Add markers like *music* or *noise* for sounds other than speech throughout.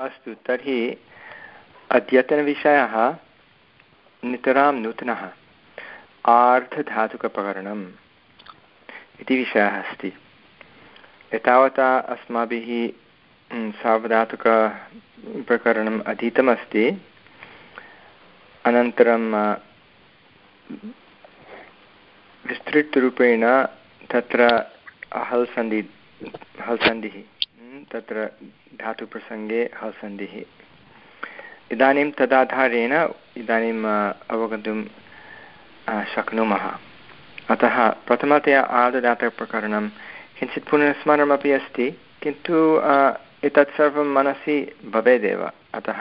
अस्तु, तर्हि अद्यतनविषयः नितरां नूतनः। आर्धधातुकप्रकरणम् इति विषयः अस्ति। एतावता अस्माभिः सार्वधातुकप्रकरणम् अधीतमस्ति। अनन्तरं विस्तृतरूपेण तत्र हल् सन्धि, हल् सन्धिः। तत्र धातुप्रसङ्गे हल् सन्धिः इदानीं तदाधारेण इदानीम् अवगन्तुं शक्नुमः। अतः प्रथमतया आददातप्रकरणं किञ्चित् पुनर्स्मरणमपि अस्ति, किन्तु एतत् सर्वं मनसि भवेदेव। अतः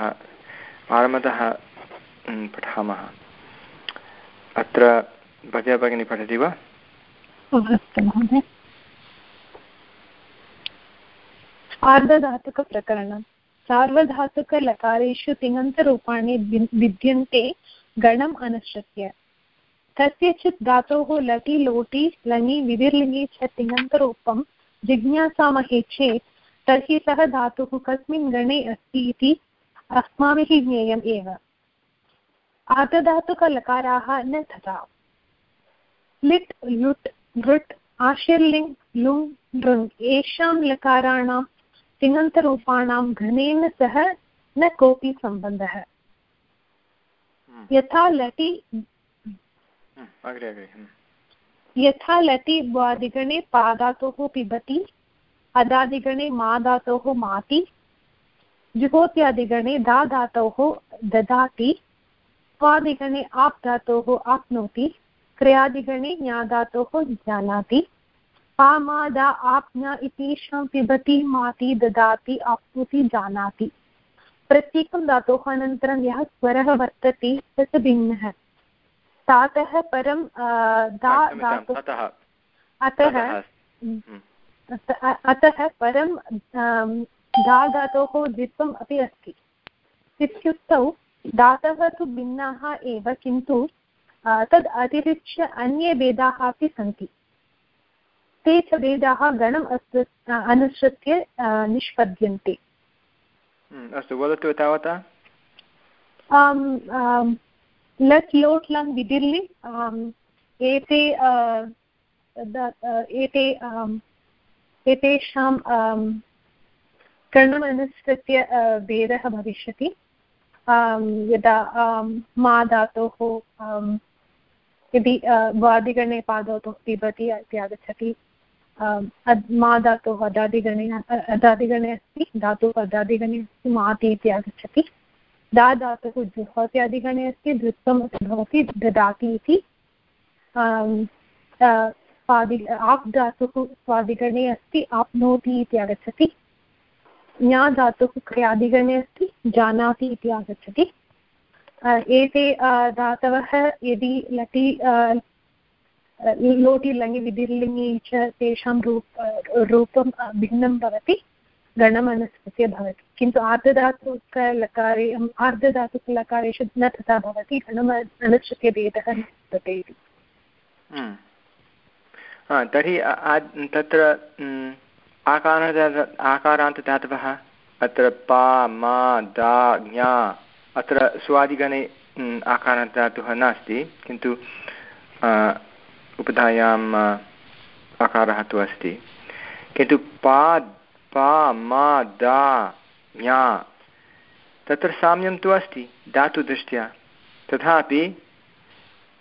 आरम्भतः पठामः। अत्र भजा भगिनी पठति वा? आर्धधातुकप्रकरणं। सार्वधातुकलकारेषु तिङन्तरूपाणि विद्यन्ते गणम् अनुसृत्य। कस्यचित् धातोः लटि, लोटि, लङि विधिर्लिङि च तिङन्तरूपं जिज्ञासामहे चेत् तर्हि सः धातुः कस्मिन् गणे अस्ति इति अस्माभिः ज्ञेयम् एव। आर्धधातुकलकाराः न तथा। लिट्, लुट्, लृट् आशीर्लिङ् लुङ् लृङ् येषां लकाराणां तिङन्तरूपाणां घनेन सह न कोऽपि सम्बन्धः हम्म। यथा लटि हम्म। यथा लटि वादिगणे पादातोः पिबति अदादिगणे मा धातोः माति जुहोत्यादिगणे दा धातोः ददाति स्वादिगणे आप् धातोः आप्नोति क्रियादिगणे ज्ञाधातोः जानाति पामादा आप्न इतीषां पिबति माति ददाति आप्नोति जानाति। प्रत्येकं धातोः अनन्तरं यः स्वरः वर्तते तत् भिन्नः। तातः परं दा धातुः अतः। हम्म। अतः परं दा धातोः द्वित्वम् अपि अस्ति। इत्युक्तौ धातवः तु भिन्नाः एव किन्तु तद् अतिरिच्य अन्ये भेदाः अपि सन्ति। ते च भेदाः गणम् अस्तु अनुसृत्य निष्पद्यन्ते। हम्म, अस्तु वदतु तावता। लट् लोट् लङ् विदिर्लि एते एते एतेषां कर्णम् अनुसृत्य भेदः भविष्यति। यदा मा धातोः यदि वादिगणे पादोतोः पिबति इति आगच्छति मा धातुः अदादिगणे अदादिगणे अस्ति, धातुः अदादिगणे अस्ति माति इति आगच्छति। दा धातुः जुहोत्यादिगणे अस्ति द्वित्वम् अपि भवति ददाति इति। स्वादि, आप् धातुः स्वादिगणे अस्ति आप्नोति इति आगच्छति। ज्ञा धातुः क्रियादिगणे अस्ति, जानाति इति आगच्छति। एते धातवः यदि लटि लोटि लङि विधिर्लिङि च तेषां रूप रूपं भिन्नं भवति गणमनुसृत्य भवति किन्तु आर्धधातुकलकारे आर्धधातुकलकारेषु न तथा भवति गणम् अनुसृत्य भेदः न वर्तते इति हम्म। तर्हि तत्र आकार आकारान्तधातवः, अत्र पा, मा, दा, ज्ञा, अत्र स्वादिगणे आकारान्तधातुः नास्ति, किन्तु उपधायाम् आकारः तु अस्ति किन्तु पा पा मा दा ज्ञा तत्र साम्यं तु अस्ति धातुदृष्ट्या तथापि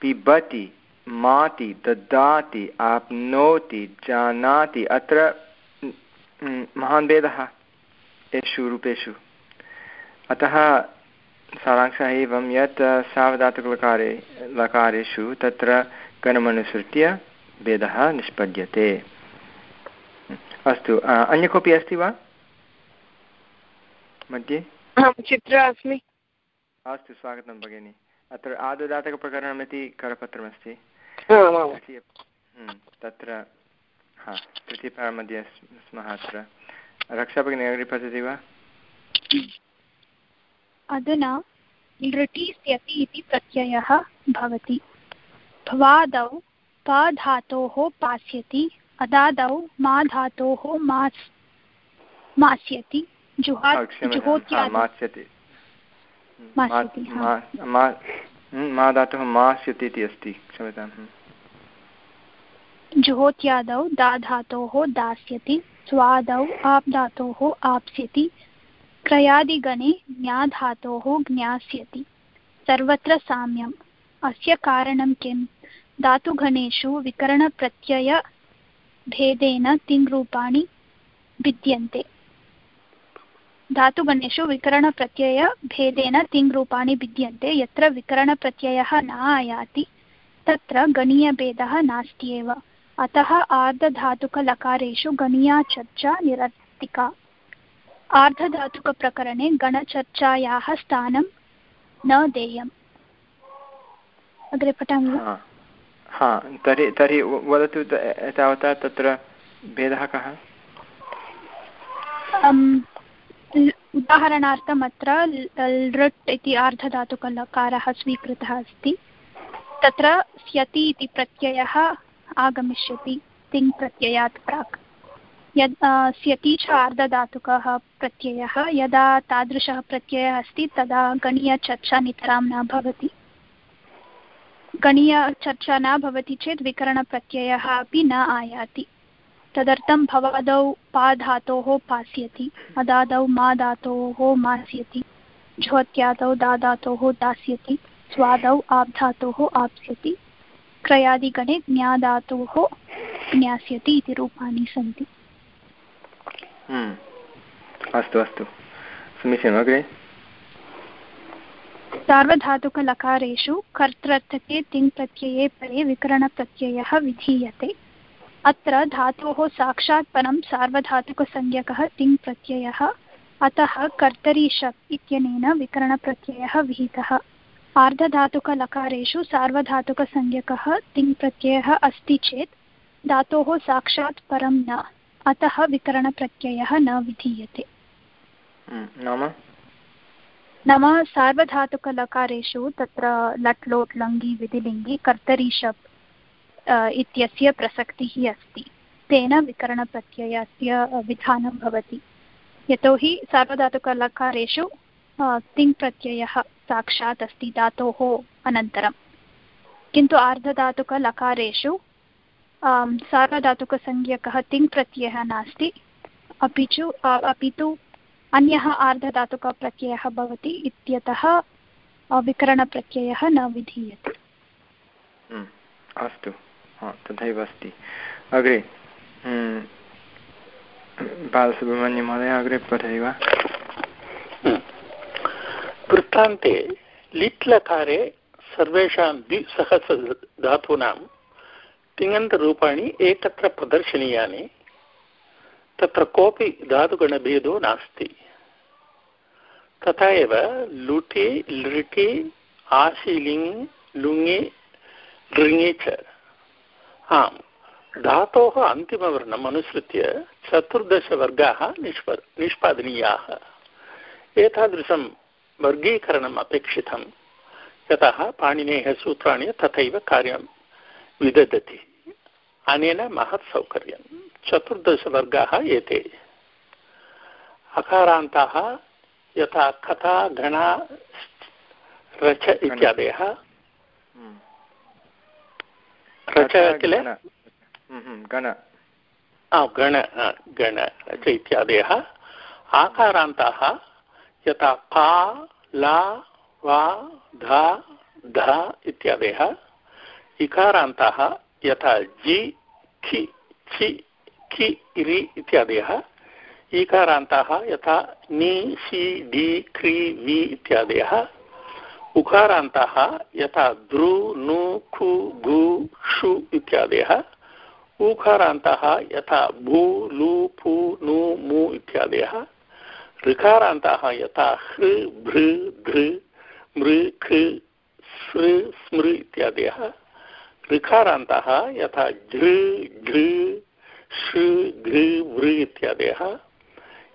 पिबति माति ददाति आप्नोति जानाति अत्र महान् भेदः एषु रूपेषु अतः सारांशः एवं यत् सावधातुकलकारे लकारेषु तत्र गणमनुसृत्य भेदः निष्पद्यते। अस्तु अन्य कोऽपि अस्ति वा? मध्ये? चित्र अस्मि। अस्तु स्वागतं भगिनि। अत्र आदुदातकप्रकरणमिति करपत्रमस्ति। तत्र हा तृतीयपाठमध्ये स्मः अत्र। रक्षा भगिनी अग्रे पठति वा? अधुना लृटीस्यति इति प्रत्ययः भवति। भवादौ प धातोः पास्यति अदादौ मा धातोः मास् मास्यति मास्यति। मा धातुः मास्यति इति अस्ति क्षम्यताम् जुहोत्यादौ दा धातोः दास्यति स्वादौ आप् धातोः आप्स्यति क्रयादिगणे ज्ञाधातोः ज्ञास्यति। सर्वत्र साम्यम्। अस्य कारणं किं धातुगणेषु विकरणप्रत्ययभेदेन तिङ्रूपाणि भिद्यन्ते। धातुगणेषु विकरणप्रत्ययभेदेन तिङ्रूपाणि भिद्यन्ते। यत्र विकरणप्रत्ययः न आयाति, तत्र गणीयभेदः नास्त्येव अतः आर्धधातुकलकारेषु गणीया चर्चा निरर्थिका। आर्धधातुकप्रकरणे गणचर्चायाः स्थानं न देयम्। अग्रे पठामि। हा, तर्हि तर्हि वदतु एतावता तत्र भेदः कः? उदाहरणार्थम् अत्र लृट् इति आर्धधातुकलकारः स्वीकृतः अस्ति। तत्र स्यति इति प्रत्ययः आगमिष्यति, तिङ् प्राक्। यद् स्यति च आर्धधातुकः प्रत्ययः, यदा तादृशः प्रत्ययः अस्ति, तदा गणीयचर्चा नितरां न भवति। गणीयचर्चा न भवति चेत् विकरणप्रत्ययः अपि न आयाति। तदर्थं भवादौ पा धातोः पास्यति, अदादौ मा धातोः मास्यति झोत्यादौ दा धातोः दास्यति, स्वादौ आप् धातोः आप्स्यति, क्रयादिगणे ज्ञाधातोः ज्ञास्यति इति रूपाणि सन्ति। हम्म। अस्तु अस्तु। समीचीनम्, अग्रे? सार्वधातुकलकारेषु कर्तृर्थके तिङ्प्रत्यये परे विकरणप्रत्ययः विधीयते। अत्र धातोः साक्षात् परं सार्वधातुकसंज्ञकः तिङ्प्रत्ययः, अतः कर्तरी शप् इत्यनेन विकरणप्रत्ययः विहितः। आर्धधातुकलकारेषु सार्वधातुकसंज्ञकः तिङ्प्रत्ययः अस्ति चेत् धातोः साक्षात् परं न, अतः विकरणप्रत्ययः न विधीयते। नाम? नाम सार्वधातुकलकारेषु तत्र लट् लोट् लङ्गि विधिलिङ्गि कर्तरि शप् इत्यस्य प्रसक्तिः अस्ति। तेन विकरणप्रत्ययस्य विधानं भवति। यतोहि सार्वधातुकलकारेषु तिङ्प्रत्ययः साक्षात् अस्ति धातोः अनन्तरं। किन्तु आर्धधातुकलकारेषु सार्वधातुकसंज्ञकः तिङ् प्रत्ययः नास्ति। अपि च अपि तु अन्यः आर्धधातुकप्रत्ययः भवति इत्यतः विकरणप्रत्ययः न विधीयते। अस्तु। तथैव अस्ति। अग्रे बालसुब्रह्मण्यमहोदय अग्रे पठति वा वृत्तान्ते लिट्लकारे सर्वेषां द्विसहस्रधातूनां तिङन्तरूपाणि एकत्र प्रदर्शनीयानि तत्र कोऽपि धातुगणभेदो नास्ति। तथा एव लुटि, लृटि आशिलिङ् लुङि लृङि च। आम्। धातोः अन्तिमवर्णम् अनुसृत्य चतुर्दशवर्गाः निष्प, निष्पादनीयाः। एतादृशं वर्गीकरणम् अपेक्षितं यतः पाणिनेः सूत्राणि तथैव कार्यं विदधति। अनेन महत् सौकर्यं चतुर्दशवर्गाः एते। अकारान्ताः यथा कथा घणा रच इत्यादयः। हम्म। रच किल? हम्म, गण गण गण रच इत्यादयः। आकारान्ताः यथा का ला वा धा ध इत्यादयः। इकारान्ताः यथा जि खि छि खि इरि इत्यादयः। ईकारान्ताः यथा नि, सि डि क्रि वि इत्यादयः। उकारान्ताः यथा ध्रु नु, खु, गु, षु इत्यादयः। ऊकारान्ताः यथा भू, लु, फु, नु, मु इत्यादयः। ऋकारान्ताः यथा हृ भृ धृ मृ, खृ सृ स्मृ इत्यादयः। ऋकारान्तः यथा झृ झृ षृ घृ वृ इत्यादयः।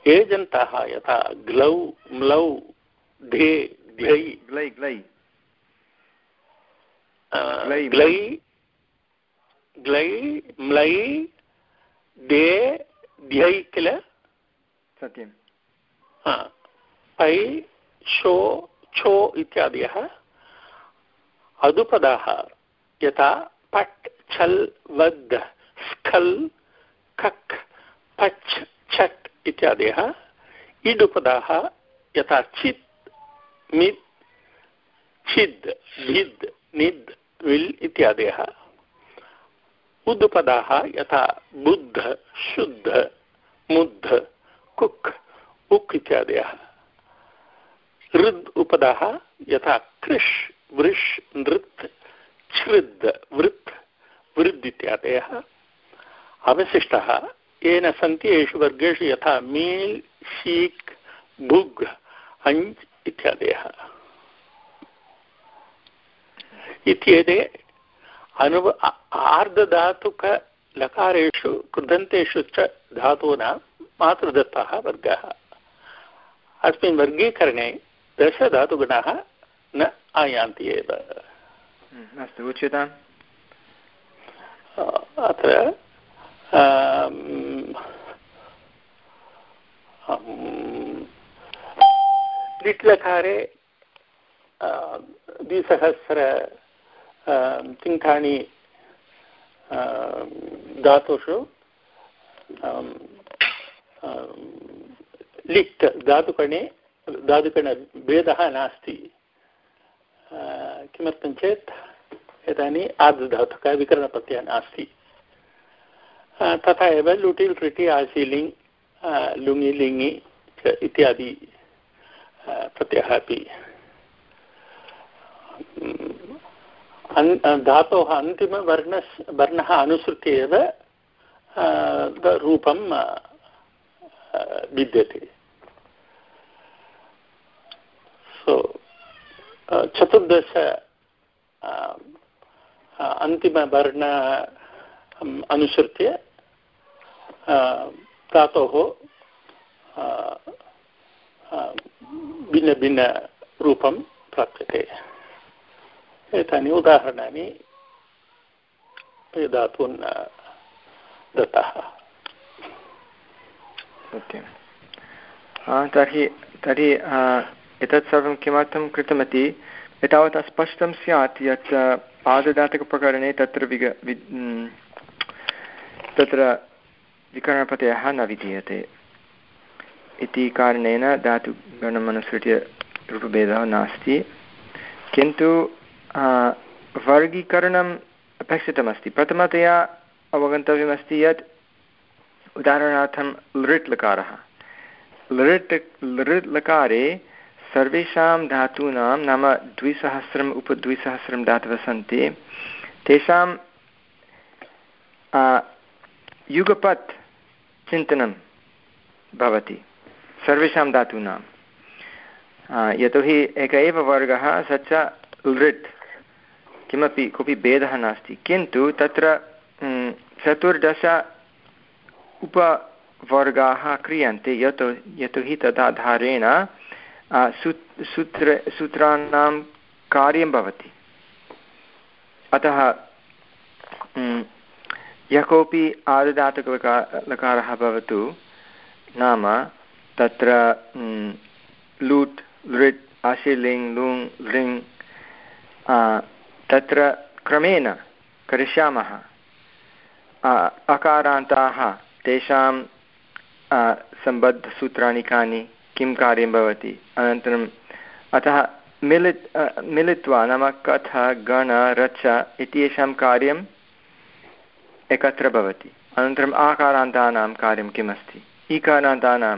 एजन्तः यथा ग्लौ म्लौ धे ध्यै। ग्लै ग्लै। ग्लै ग्लै म्लै। दे ध्यै किल? सत्यं पै शो छो इत्यादयः। अदुपदाः यथा पट् छल् वद् स्खल् खक् पच्। इत्यादयः। इडुपदाः यथा चित् मित् छिद्, भिद्, निद्, विल् इत्यादयः। उद्पदाः यथा बुद्ध, शुद्ध, मुद्ध, कुक्, उक् इत्यादयः। हृद् उपदाः यथा कृष्, वृष्, नृत्, छृद्, वृत्, वृद् इत्यादयः। अवशिष्टः येन सन्ति येषु वर्गेषु यथा मील् शीक् भुग् अञ्ज् इत्यादयः। इत्येते अनुव आर्धधातुकलकारेषु कृदन्तेषु च धातूनां मातृदत्ताः वर्गाः। अस्मिन् वर्गीकरणे दशधातुगणाः न आयान्ति एव। अस्तु उच्यताम्। अत्र लिट्लकारे द्विसहस्र तिङ्काणि धातुषु लिट् धातुकणे धातुकणभेदः नास्ति। किमर्थं चेत् इदानीम् आर्धधातुकः विकरणप्रत्ययः नास्ति तथा एव लुटिल् ट्रिटि आशीलिङ् लुङि लिङि इत्यादि प्रत्ययः अपि धातोः अन्तिमवर्ण वर्णः अनुसृत्य एव रूपं विद्यते सो चतुर्दश अन्तिमवर्ण अनुसृत्य धातोः भिन्नभिन्नरूपं प्राप्यते एतानि उदाहरणानि दातून् दत्तः सत्यं तर्हि तर्हि एतत् सर्वं किमर्थं कृतमिति एतावता स्पष्टं स्यात् यत् पाददातकप्रकरणे तत्र विग वि तत्र विकरणप्रत्ययः न विधीयते इति कारणेन धातुगणम् अनुसृत्य रूपभेदः नास्ति। किन्तु वर्गीकरणम् अपेक्षितमस्ति। प्रथमतया अवगन्तव्यमस्ति यत् उदाहरणार्थं लृट् लकारः। लृट् लृट् लकारे सर्वेषां धातूनां नाम द्विसहस्रम् उपद्विसहस्रं धातवः सन्ति। तेषां युगपत् चिन्तनं भवति। सर्वेषां धातूनां। यतोहि एक एव वर्गः स च लृट् किमपि, कोऽपि भेदः नास्ति। किन्तु तत्र चतुर्दश उपवर्गाः क्रियन्ते। यतो, यतोहि तदाधारेण सूत्र, सूत्राणां कार्यं भवति। अतः यः कोऽपि आददातकलका लकारः भवतु, नाम तत्र लूट्, लृट् आशिलिङ् लुङ्, लृङ् तत्र क्रमेण करिष्यामः। अकारान्ताः, तेषां सम्बद्धसूत्राणि कानि, किं कार्यं भवति, अनन्तरम् अतः मिलित् मिलित्वा नाम कथ, गण, रच इत्येषां कार्यम् एकत्र भवति अनन्तरम् आकारान्तानां कार्यं किमस्ति? ईकारान्तानां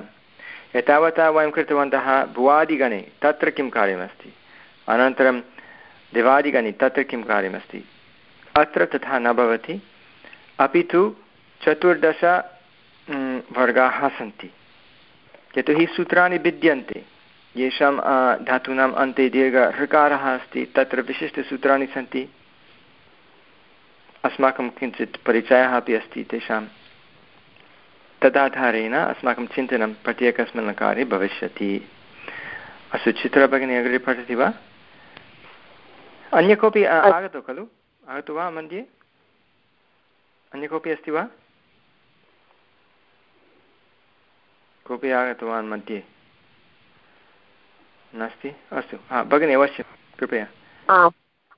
एतावता वयं कृतवन्तः भुवादिगणे तत्र किं कार्यमस्ति? अनन्तरं दिवादिगणि तत्र किं कार्यमस्ति? अत्र तथा न भवति। अपि तु चतुर्दश वर्गाः सन्ति। यतोहि सूत्राणि भिद्यन्ते। येषां धातूनाम् अन्ते दीर्घ अस्ति। तत्र विशिष्टसूत्राणि सन्ति। अस्माकं किञ्चित् परिचयः अपि अस्ति तेषां तदाधारेण अस्माकं चिन्तनं प्रत्येकस्मिन् कार्ये भविष्यति। अस्तु चित्रभगिनी अग्रे पठति वा? अन्य कोऽपि आगतो खलु? आगतो वा मध्ये अन्य कोऽपि अस्ति वा? कोऽपि आगतवान् मध्ये नास्ति? अस्तु। हा भगिनि अवश्यं कृपया।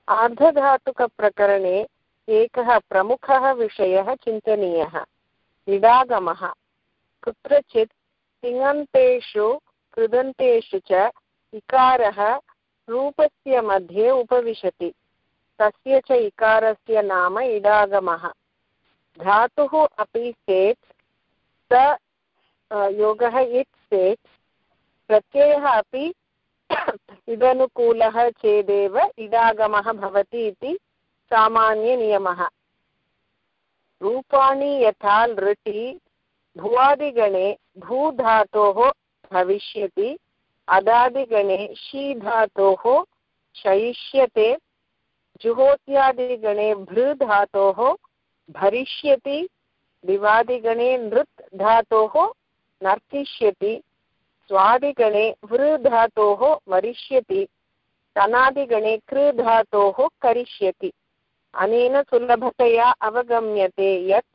आर्धधातुकप्रकरणे एकः प्रमुखः विषयः चिन्तनीयः। इडागमः कुत्रचित् तिङन्तेषु, कृदन्तेषु च इकारः रूपस्य मध्ये उपविशति। तस्य च इकारस्य नाम इडागमः। धातुः अपि सेट् स योगः इत् सेट् प्रत्ययः अपि इदनुकूलः चेदेव इडागमः भवति इति सामान्यनियमः। रूपाणि यथा लृटि, भुवादिगणे भूधातोः भविष्यति, अदादिगणे शी धातोः शयिष्यते जुहोत्यादिगणे भृ धातोः भरिष्यति, दिवादिगणे नृत् धातोः नर्तिष्यति, स्वादिगणे वृ धातोः वरिष्यति, तनादिगणे कृ धातोः करिष्यति। अनेन सुलभतया अवगम्यते यत्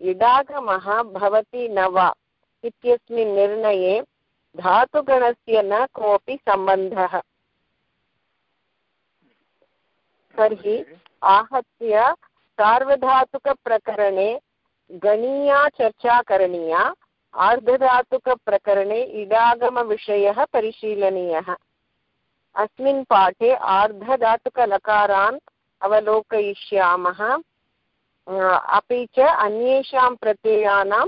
इडागमः भवति न वा इत्यस्मिन् निर्णये धातुगणस्य न कोऽपि सम्बन्धः। तर्हि आहत्य सार्वधातुकप्रकरणे गणीया चर्चा करणीया, आर्धधातुकप्रकरणे इडागमविषयः परिशीलनीयः। अस्मिन् पाठे आर्धधातुकलकारान् अवलोकयिष्यामः। अपि च अन्येषां प्रत्ययानां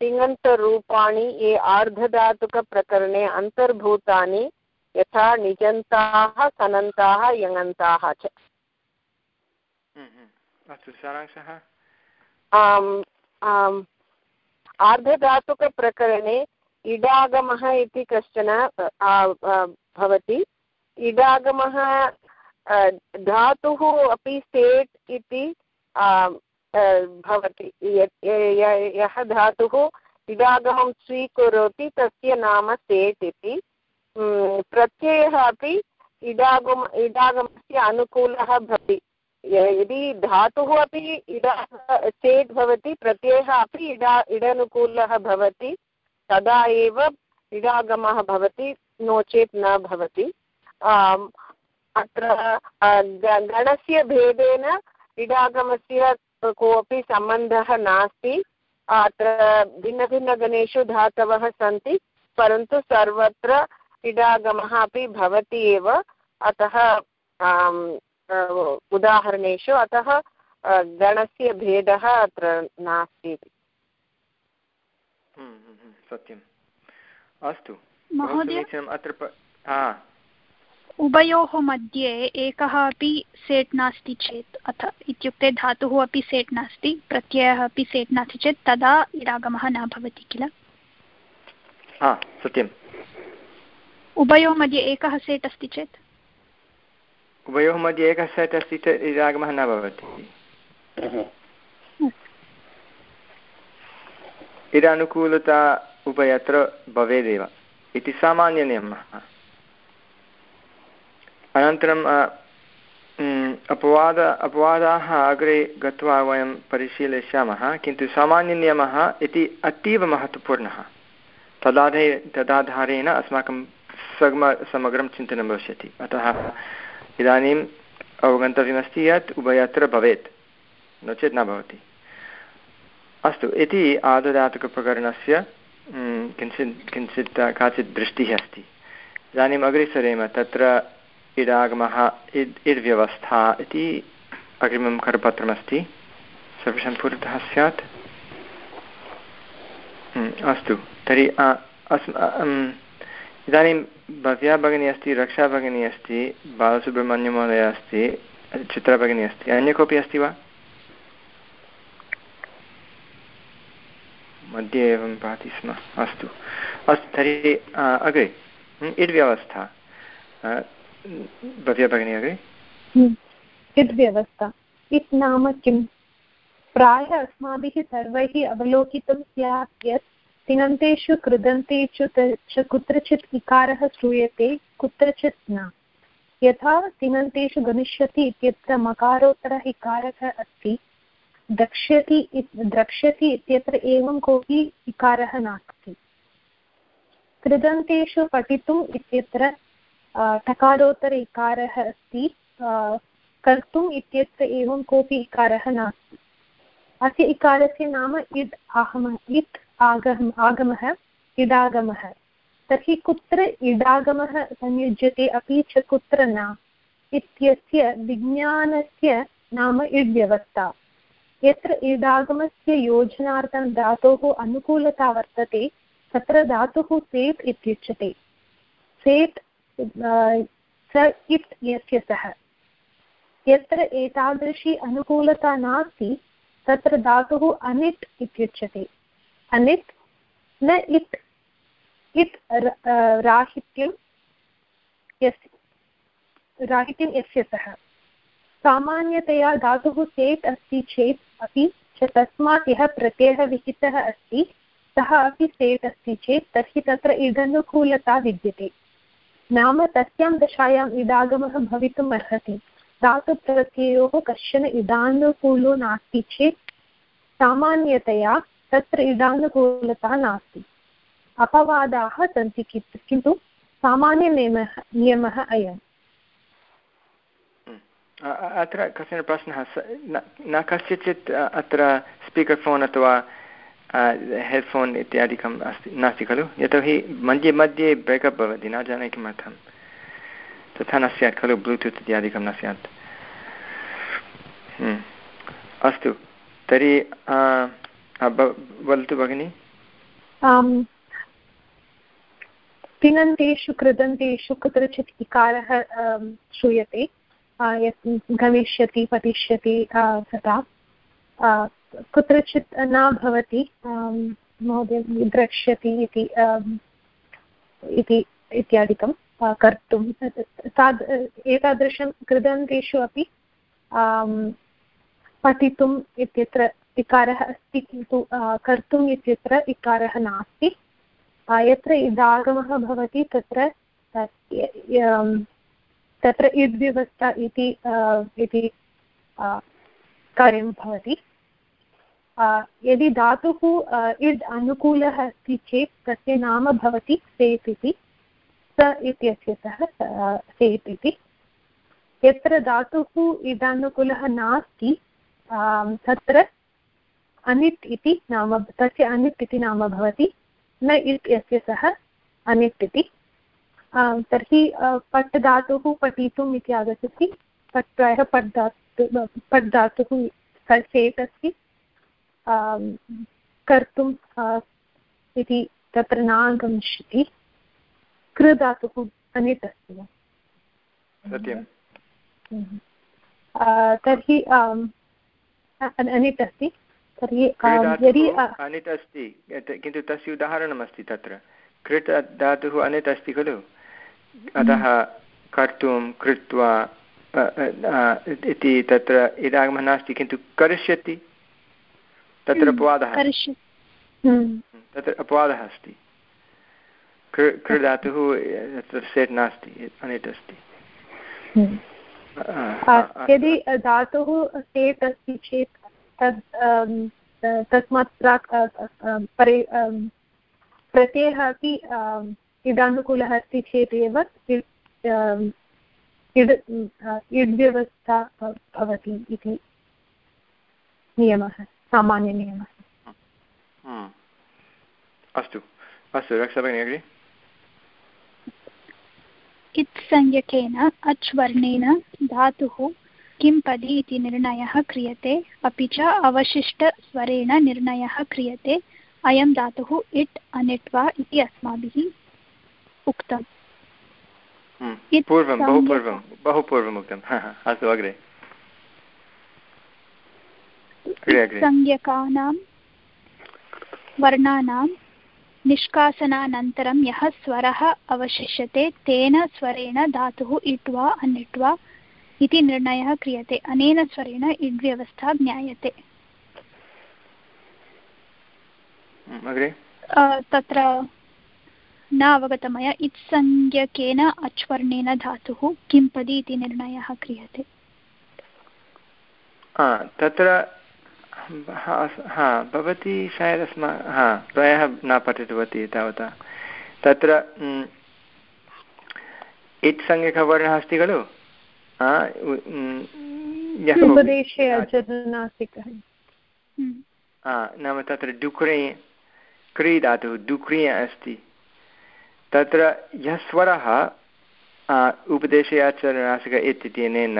तिङन्तरूपाणि ये आर्धधातुकप्रकरणे अन्तर्भूतानि यथा निजन्ताः सनन्ताः यङन्ताः च। हम्म, हम्म। अस्तु सारांशः। आर्धधातुकप्रकरणे इडागमः इति कश्चन भवति। इडागमः धातुः अपि सेट् इति भवति। यः धातुः इडागमं स्वीकरोति, तस्य नाम सेट् इति। प्रत्ययः अपि इडागम, इडागमस्य अनुकूलः भवति। यदि धातुः अपि इडा चेत् भवति, प्रत्ययः अपि इडा, इडनुकूलः भवति, तदा एव इडागमः भवति, नो चेत् न भवति। अत्र गणस्य भेदेन इडागमस्य कोऽपि सम्बन्धः नास्ति। अत्र भिन्नभिन्नगणेषु धातवः सन्ति परन्तु सर्वत्र इडागमः अपि भवति एव। अतः उदाहरणेषु अतः गणस्य भेदः अत्र नास्ति हम्म, हम्म, हम्म, सत्यम्। अस्तु। समीचीनम् अत्र उभयोः मध्ये एकः अपि सेट् नास्ति चेत् अथ इत्युक्ते धातुः अपि सेट् नास्ति प्रत्ययः अपि सेट् नास्ति चेत् तदा इडागमः न भवति किल? सत्यम्। उभयोः मध्ये एकः सेट् अस्ति चेत्? उभयोः मध्ये एकः सेट् अस्ति चेत् इडागमः न भवति। इदानुकूलता उभयत्र भवेदेव इति सामान्यनियमः। अनन्तरं अपवाद, अपवादाः अग्रे गत्वा वयं परिशीलयिष्यामः, किन्तु सामान्यनियमः इति अतीव महत्त्वपूर्णः। तदाधे, तदाधारेण अस्माकं सग्म, समग्रं चिन्तनं भविष्यति। अतः इदानीम् अवगन्तव्यमस्ति यत् उभयत्र भवेत्। नो चेत् न भवति। अस्तु, इति आददातकप्रकरणस्य किञ्चित् किञ्चित्, काचित् दृष्टिः अस्ति। इदानीम् अग्रे सरेम तत्र इडागमः इड् इड् व्यवस्था इति अग्रिमं करपत्रमस्ति। सर्वेषां पुरतः स्यात्। अस्तु। तर्हि अस् इदानीं भव्या भगिनी अस्ति, रक्षा भगिनी अस्ति, बालसुब्रह्मण्यमहोदयः अस्ति चित्राभगिनी अस्ति। अन्य कोऽपि अस्ति वा? मध्ये एवं भाति स्म। अस्तु। अस्तु, तर्हि अग्रे। इड् व्यवस्था भव्या भगिनी अग्रे? इड् व्यवस्था इत् नाम किं प्रायः अस्माभिः सर्वैः अवलोकितं स्यात् यत् तिङन्तेषु कृदन्तेषु च कुत्रचित् इकारः श्रूयते, कुत्रचित् न। यथा तिङन्तेषु गमिष्यति इत्यत्र मकारोत्तरः इकारः अस्ति। द्रक्ष्यति द्रक्ष्यति इत्यत्र एवं कोऽपि इकारः नास्ति। कृदन्तेषु पठितुम् इत्यत्र टकारोत्तर इकारः अस्ति। कर्तुम् इत्यत्र एवं कोऽपि इकारः नास्ति। अस्य इकारस्य नाम इद् आहम, इत् आगम आगमः इडागमः तर्हि कुत्र इडागमः संयुज्यते अपि च कुत्र न इत्यस्य विज्ञानस्य नाम इड्व्यवस्था यत्र इडागमस्य योजनार्थं धातोः अनुकूलता वर्तते, तत्र धातुः सेट् इत्युच्यते। सेट् स इत् यस्य सः यत्र एतादृशी अनुकूलता नास्ति, तत्र धातुः अनिट् इत्युच्यते। अनिट् न इत् इत् राहित्यं यस्य राहित्यं यस्य सः। सामान्यतया धातुः सेट् अस्ति चेत् अपि च तस्मात् यः प्रत्ययः विहितः अस्ति, सः अपि सेट् अस्ति चेत् तर्हि तत्र इदनुकूलता विद्यते। नाम तस्यां दशायाम् इडागमः भवितुम् अर्हति। धातुप्रत्ययोः कश्चन इदानुकूलो नास्ति चेत् सामान्यतया तत्र इडानुकूलता नास्ति। अपवादाः सन्ति किन्तु सामान्यनियमः नियमः अयम्। अत्र कश्चन प्रश्नः न कस्यचित् अत्र स्पीकर् फ़ोन् अथवा हेड्फोन् इत्यादिकम् अस्ति, नास्ति खलु? यतोहि मध्ये मध्ये ब्रेकप् भवति, न जाने किमर्थं तथा न स्यात् खलु ब्लूटूत् इत्यादिकं न स्यात्। हम्म। अस्तु, तर्हि वदतु भगिनि। तिङन्तेषु कृदन्तेषु कुत्रचित् इकारः श्रूयते। यत् गमिष्यति, पतिष्यति तथा। कुत्रचित् न भवति महोदय, द्रक्ष्यति इति इति इत्यादिकं कर्तुं। ताद्, एतादृशं कृदन्तेषु अपि पठितुम् इत्यत्र इकारः अस्ति, किन्तु कर्तुम् इत्यत्र इकारः नास्ति। यत्र इदागमः भवति, तत्र तत्र इड्व्यवस्था इति इति कार्यं भवति। यदि धातुः इड् अनुकूलः अस्ति चेत् तस्य नाम भवति सेत् इति। स इत्यस्य सः सेत् इति। यत्र धातुः इदानुकूलः नास्ति तत्र अनिट् इति नाम, तस्य अनिट् इति नाम भवति। न इट् यस्य सः, अनिट् इति। तर्हि पट् धातुः पठितुम् इति आगच्छति। पट् प्रायः पट् धातु, पट् धातुः सेट् अस्ति। कर्तुम् इति तत्र नागमिष्यति कृ धातुः अनिट् अस्ति वा सत्यं तर्हि अनिट् अस्ति तर्हि यदि अनिट् अस्ति किन्तु तस्य उदाहरणमस्ति तत्र। कृत् धातुः अनिट् अस्ति खलु? अतः कर्तुं कृत्वा इति तत्र इदागमः नास्ति किन्तु करिष्यति। तत्र हम्म, अपवादः। हम्म। तत्र अपवादः अस्ति। कृ कृधातुः तत्र सेट् नास्ति अनिट् अस्ति। हम्म। यदि धातुः सेट् अस्ति चेत् तद् तस्मात् प्राक् परे प्रत्ययः अपि इदानुकूलः अस्ति चेत् एव इड् इड्व्यवस्था भवति इति नियमः। सामान्यनियमः हम्म। अस्तु अस्तु रक्षाभगिनी इत्संज्ञकेन अच् वर्णेन धातुः किं पदि इति निर्णयः क्रियते अपि च अवशिष्टस्वरेण निर्णयः क्रियते अयं धातुः इट् अनिट् वा इति अस्माभिः उक्तम्। हम्म, पूर्वं बहु पूर्वं बहु पूर्वम् उक्तम् *laughs* अस्तु अग्रे। संज्ञकानां वर्णानां निष्कासनानन्तरं यः स्वरः अवशिष्यते तेन स्वरेण धातुः इट् वा अनिट् वा इति निर्णयः क्रियते। अनेन स्वरेण इड् व्यवस्था ज्ञायते हम्म, तत्र न अवगतं मया इत्संज्ञकेन अच्वर्णेन धातुः किं पदी इति निर्णयः क्रियते। तत्र हा भवती शायद् अस्मा हा प्रायः न पठितवती तावता। तत्र इट् संज्ञकवर्णः अस्ति खलु? नाम तत्र डुक्रे क्री धातुः डुक्रिय अस्ति। तत्र यः स्वरः उपदेशे आचरणासिक इत्यनेन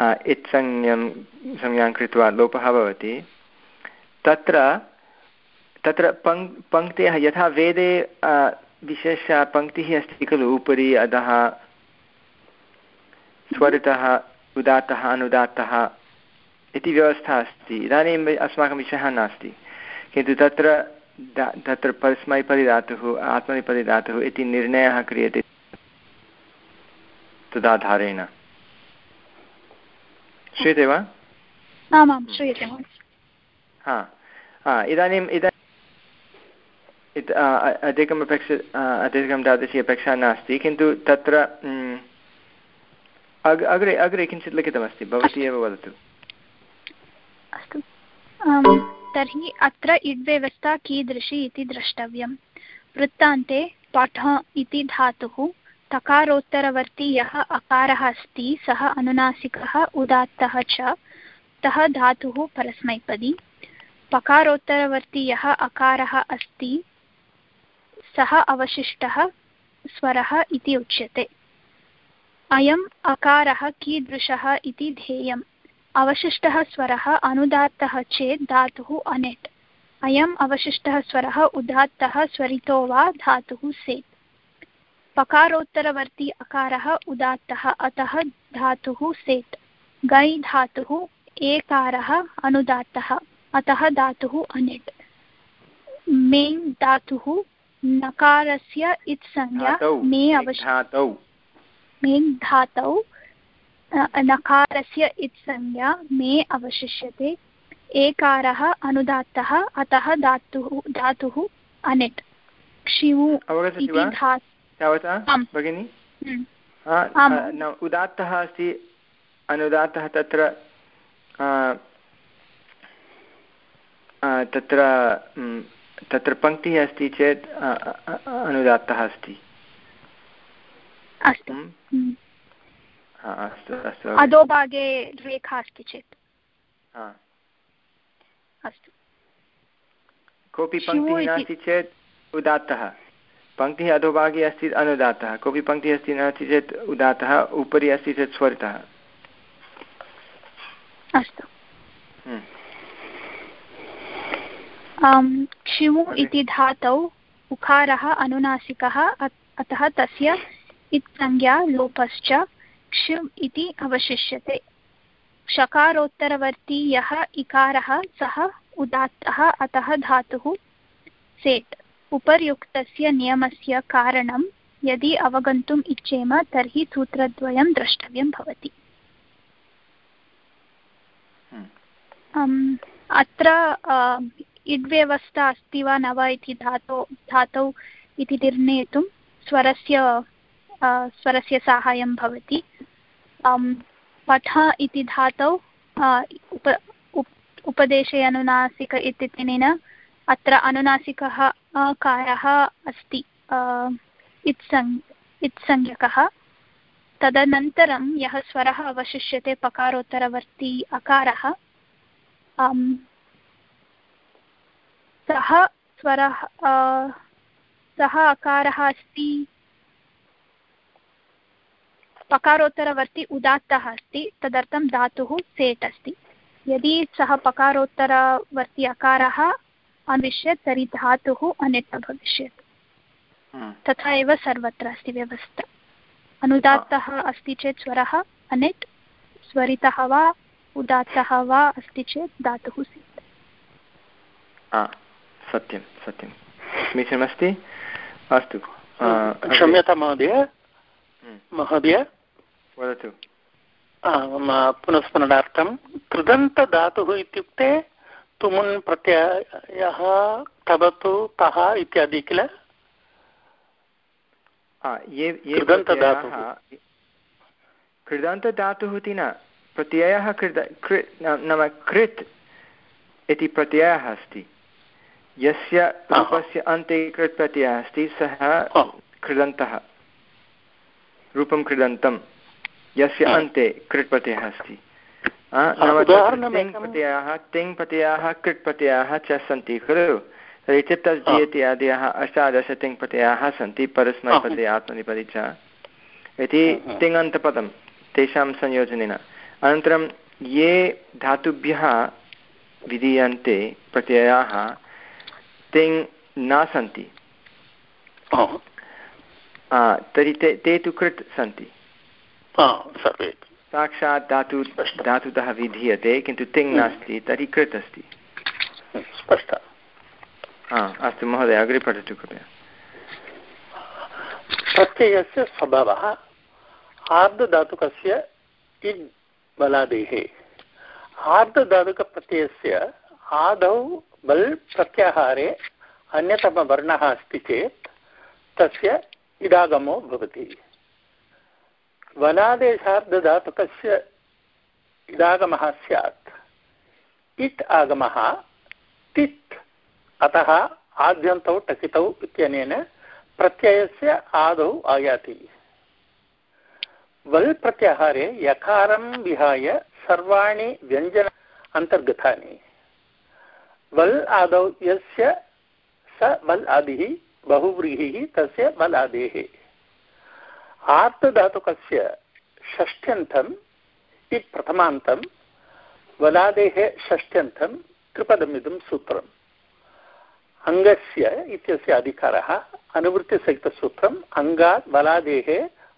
इत्संज्ञं संज्ञां कृत्वा लोपः भवति। तत्र तत्र पङ् पङ्क्तयः यथा वेदे विशेषा पङ्क्तिः अस्ति खलु, उपरि अधः, स्वरितः, उदात्तः, अनुदात्तः इति व्यवस्था अस्ति। इदानीम् अस्माकं विषयः नास्ति। किन्तु तत्र तत्र परस्मैपरिधातुः आत्मनिपरिधातुः इति निर्णयः क्रियते तदाधारेण। श्रूयते वा? आमां श्रूयते हा हा इदानीम् इदानीम् अधिकम् अपेक्ष अधिकं तादृशी अपेक्षा नास्ति किन्तु तत्र अग् अग्रे अग्रे किञ्चित् लिखितमस्ति भवती एव वदतु। अस्तु। तर्हि अत्र इड्व्यवस्था कीदृशी इति द्रष्टव्यं। वृत्तान्ते पठ इति धातुः। तकारोत्तरवर्ती यः अकारः अस्ति, सः अनुनासिकः, उदात्तः च। तः धातुः परस्मैपदी। पकारोत्तरवर्ती यः अकारः अस्ति, सः अवशिष्टः, स्वरः इति उच्यते। अयम् अकारः कीदृशः इति ध्येयम्। अवशिष्टः स्वरः, अनुदात्तः चेत् धातुः अनेट् अयम् अवशिष्टः स्वरः, उदात्तः स्वरितो वा धातुः सेत्। पकारोत्तरवर्ती अकारः उदात्तः अतः धातुः सेट् गै धातुः एकारः अनुदात्तः अतः धातुः अनेट्। मेङ् धातुः नकारस्य इत्संज्ञा मे अवश्य मेङ् धातौ नकारस्य इत्संज्ञा मे अवशिष्यते। एकारः अनुदात्तः अतः धातुः धातुः अनेट्। क्षिवु इति धातु तावता भगिनि? उदात्तः अस्ति अनुदात्तः तत्र तत्र तत्र पङ्क्तिः अस्ति चेत् अनुदात्तः अस्ति। अस्तु। अस्तु अस्तु अधोभागे रेखा अस्ति चेत्। अस्तु। कोऽपि पङ्क्तिः नास्ति चेत् उदात्तः। पङ्क्तिः अधोभागे अस्ति अनुदातः। कोऽपि पङ्क्तिः अस्ति नास्ति चेत् उदातः उपरि अस्ति चेत् स्वरितः अस्तु। क्षिमु इति धातौ उकारः अनुनासिकः अतः तस्य इत्संज्ञा लोपश्च क्षिम् इति अवशिष्यते। षकारोत्तरवर्ती यः इकारः सः उदात्तः अतः धातुः सेट् उपर्युक्तस्य नियमस्य कारणं यदि अवगन्तुम् इच्छेम तर्हि सूत्रद्वयं द्रष्टव्यं भवति हम्म। अत्र इड्व्यवस्था अस्ति वा न वा इति धातो धातौ इति निर्णेतुं स्वरस्य स्वरस्य साहाय्यं भवति पठ इति धातौ उप उपदेशे अनुनासिक इत्यनेन अत्र अनुनासिकः कारः अस्ति इत्सङ् इत्संज्ञकः। तदनन्तरं यः स्वरः अवशिष्यते पकारोत्तरवर्ती अकारः सः स्वरः सः अकारः अस्ति, पकारोत्तरवर्ती उदात्तः अस्ति, तदर्थं धातुः सेट् अस्ति। यदि सः पकारोत्तरवर्ती अकारः अन्विष्यत् तर्हि धातुः अनिट् भविष्यत्। तथा एव सर्वत्र अस्ति व्यवस्था। अनुदात्तः अस्ति चेत् स्वरः अनिट् स्वरितः वा उदात्तः वा अस्ति चेत् धातुः स्यात् सत्यं सत्यं। समीचीनमस्ति अस्तु? क्षम्यता महोदय। महोदय। वदतु। पुनस्मरणार्थं कृदन्तधातुः इत्युक्ते तुमुन् प्रत्ययः तवतु तः इत्यादि किल? कृदन्तधातुः इति न प्रत्ययः कृद कृ नाम कृत् इति प्रत्ययः अस्ति। यस्य रूपस्य अन्ते कृत् प्रत्ययः अस्ति सः कृदन्तः। रूपं क्रीडन्तं यस्य अन्ते कृट् प्रत्ययः अस्ति। तिङ् प्रत्ययाः तिङ् प्रत्ययाः कृट् प्रत्ययाः च सन्ति खलु तर्हि चित्तस् इत्यादयः अष्टादश तिङ् प्रत्ययाः सन्ति परस्मैपदे आत्मनिपदे च इति तिङन्तपदं तेषां संयोजनेन अनन्तरं ये धातुभ्यः विधीयन्ते प्रत्ययाः तिङ् न सन्ति तर्हि ते ते तु कृट् सन्ति साक्षात् धातु धातुतः विधीयते किन्तु तिङ् हम्म। नास्ति तर्हि कृत् अस्ति। स्पष्ट हा अस्तु महोदय अग्रे पठतु कृपया। प्रत्ययस्य स्वभावः आर्धधातुकस्य इड् बलादेः। आर्धधातुकप्रत्ययस्य आदौ बल् प्रत्याहारे अन्यतमवर्णः अस्ति चेत् तस्य इडागमो भवति। वलादेशार्धधातुकस्य इडागमः स्यात्। इट् आगमः, तित् अतः आद्यन्तौ टकितौ इत्यनेन प्रत्ययस्य आदौ आयाति। वल् प्रत्याहारे यकारं विहाय सर्वाणि व्यञ्जन अन्तर्गतानि। वल् आदौ यस्य स वल् आदिः, बहुव्रीहिः, तस्य वल् आदेः। आर्तधातुकस्य षष्ठ्यन्तम् इति प्रथमान्तं वलादेः षष्ठ्यन्तं त्रिपदमिदं सूत्रम्। अङ्गस्य इत्यस्य अधिकारः अनुवृत्तिसहितसूत्रम् अङ्गात् वलादेः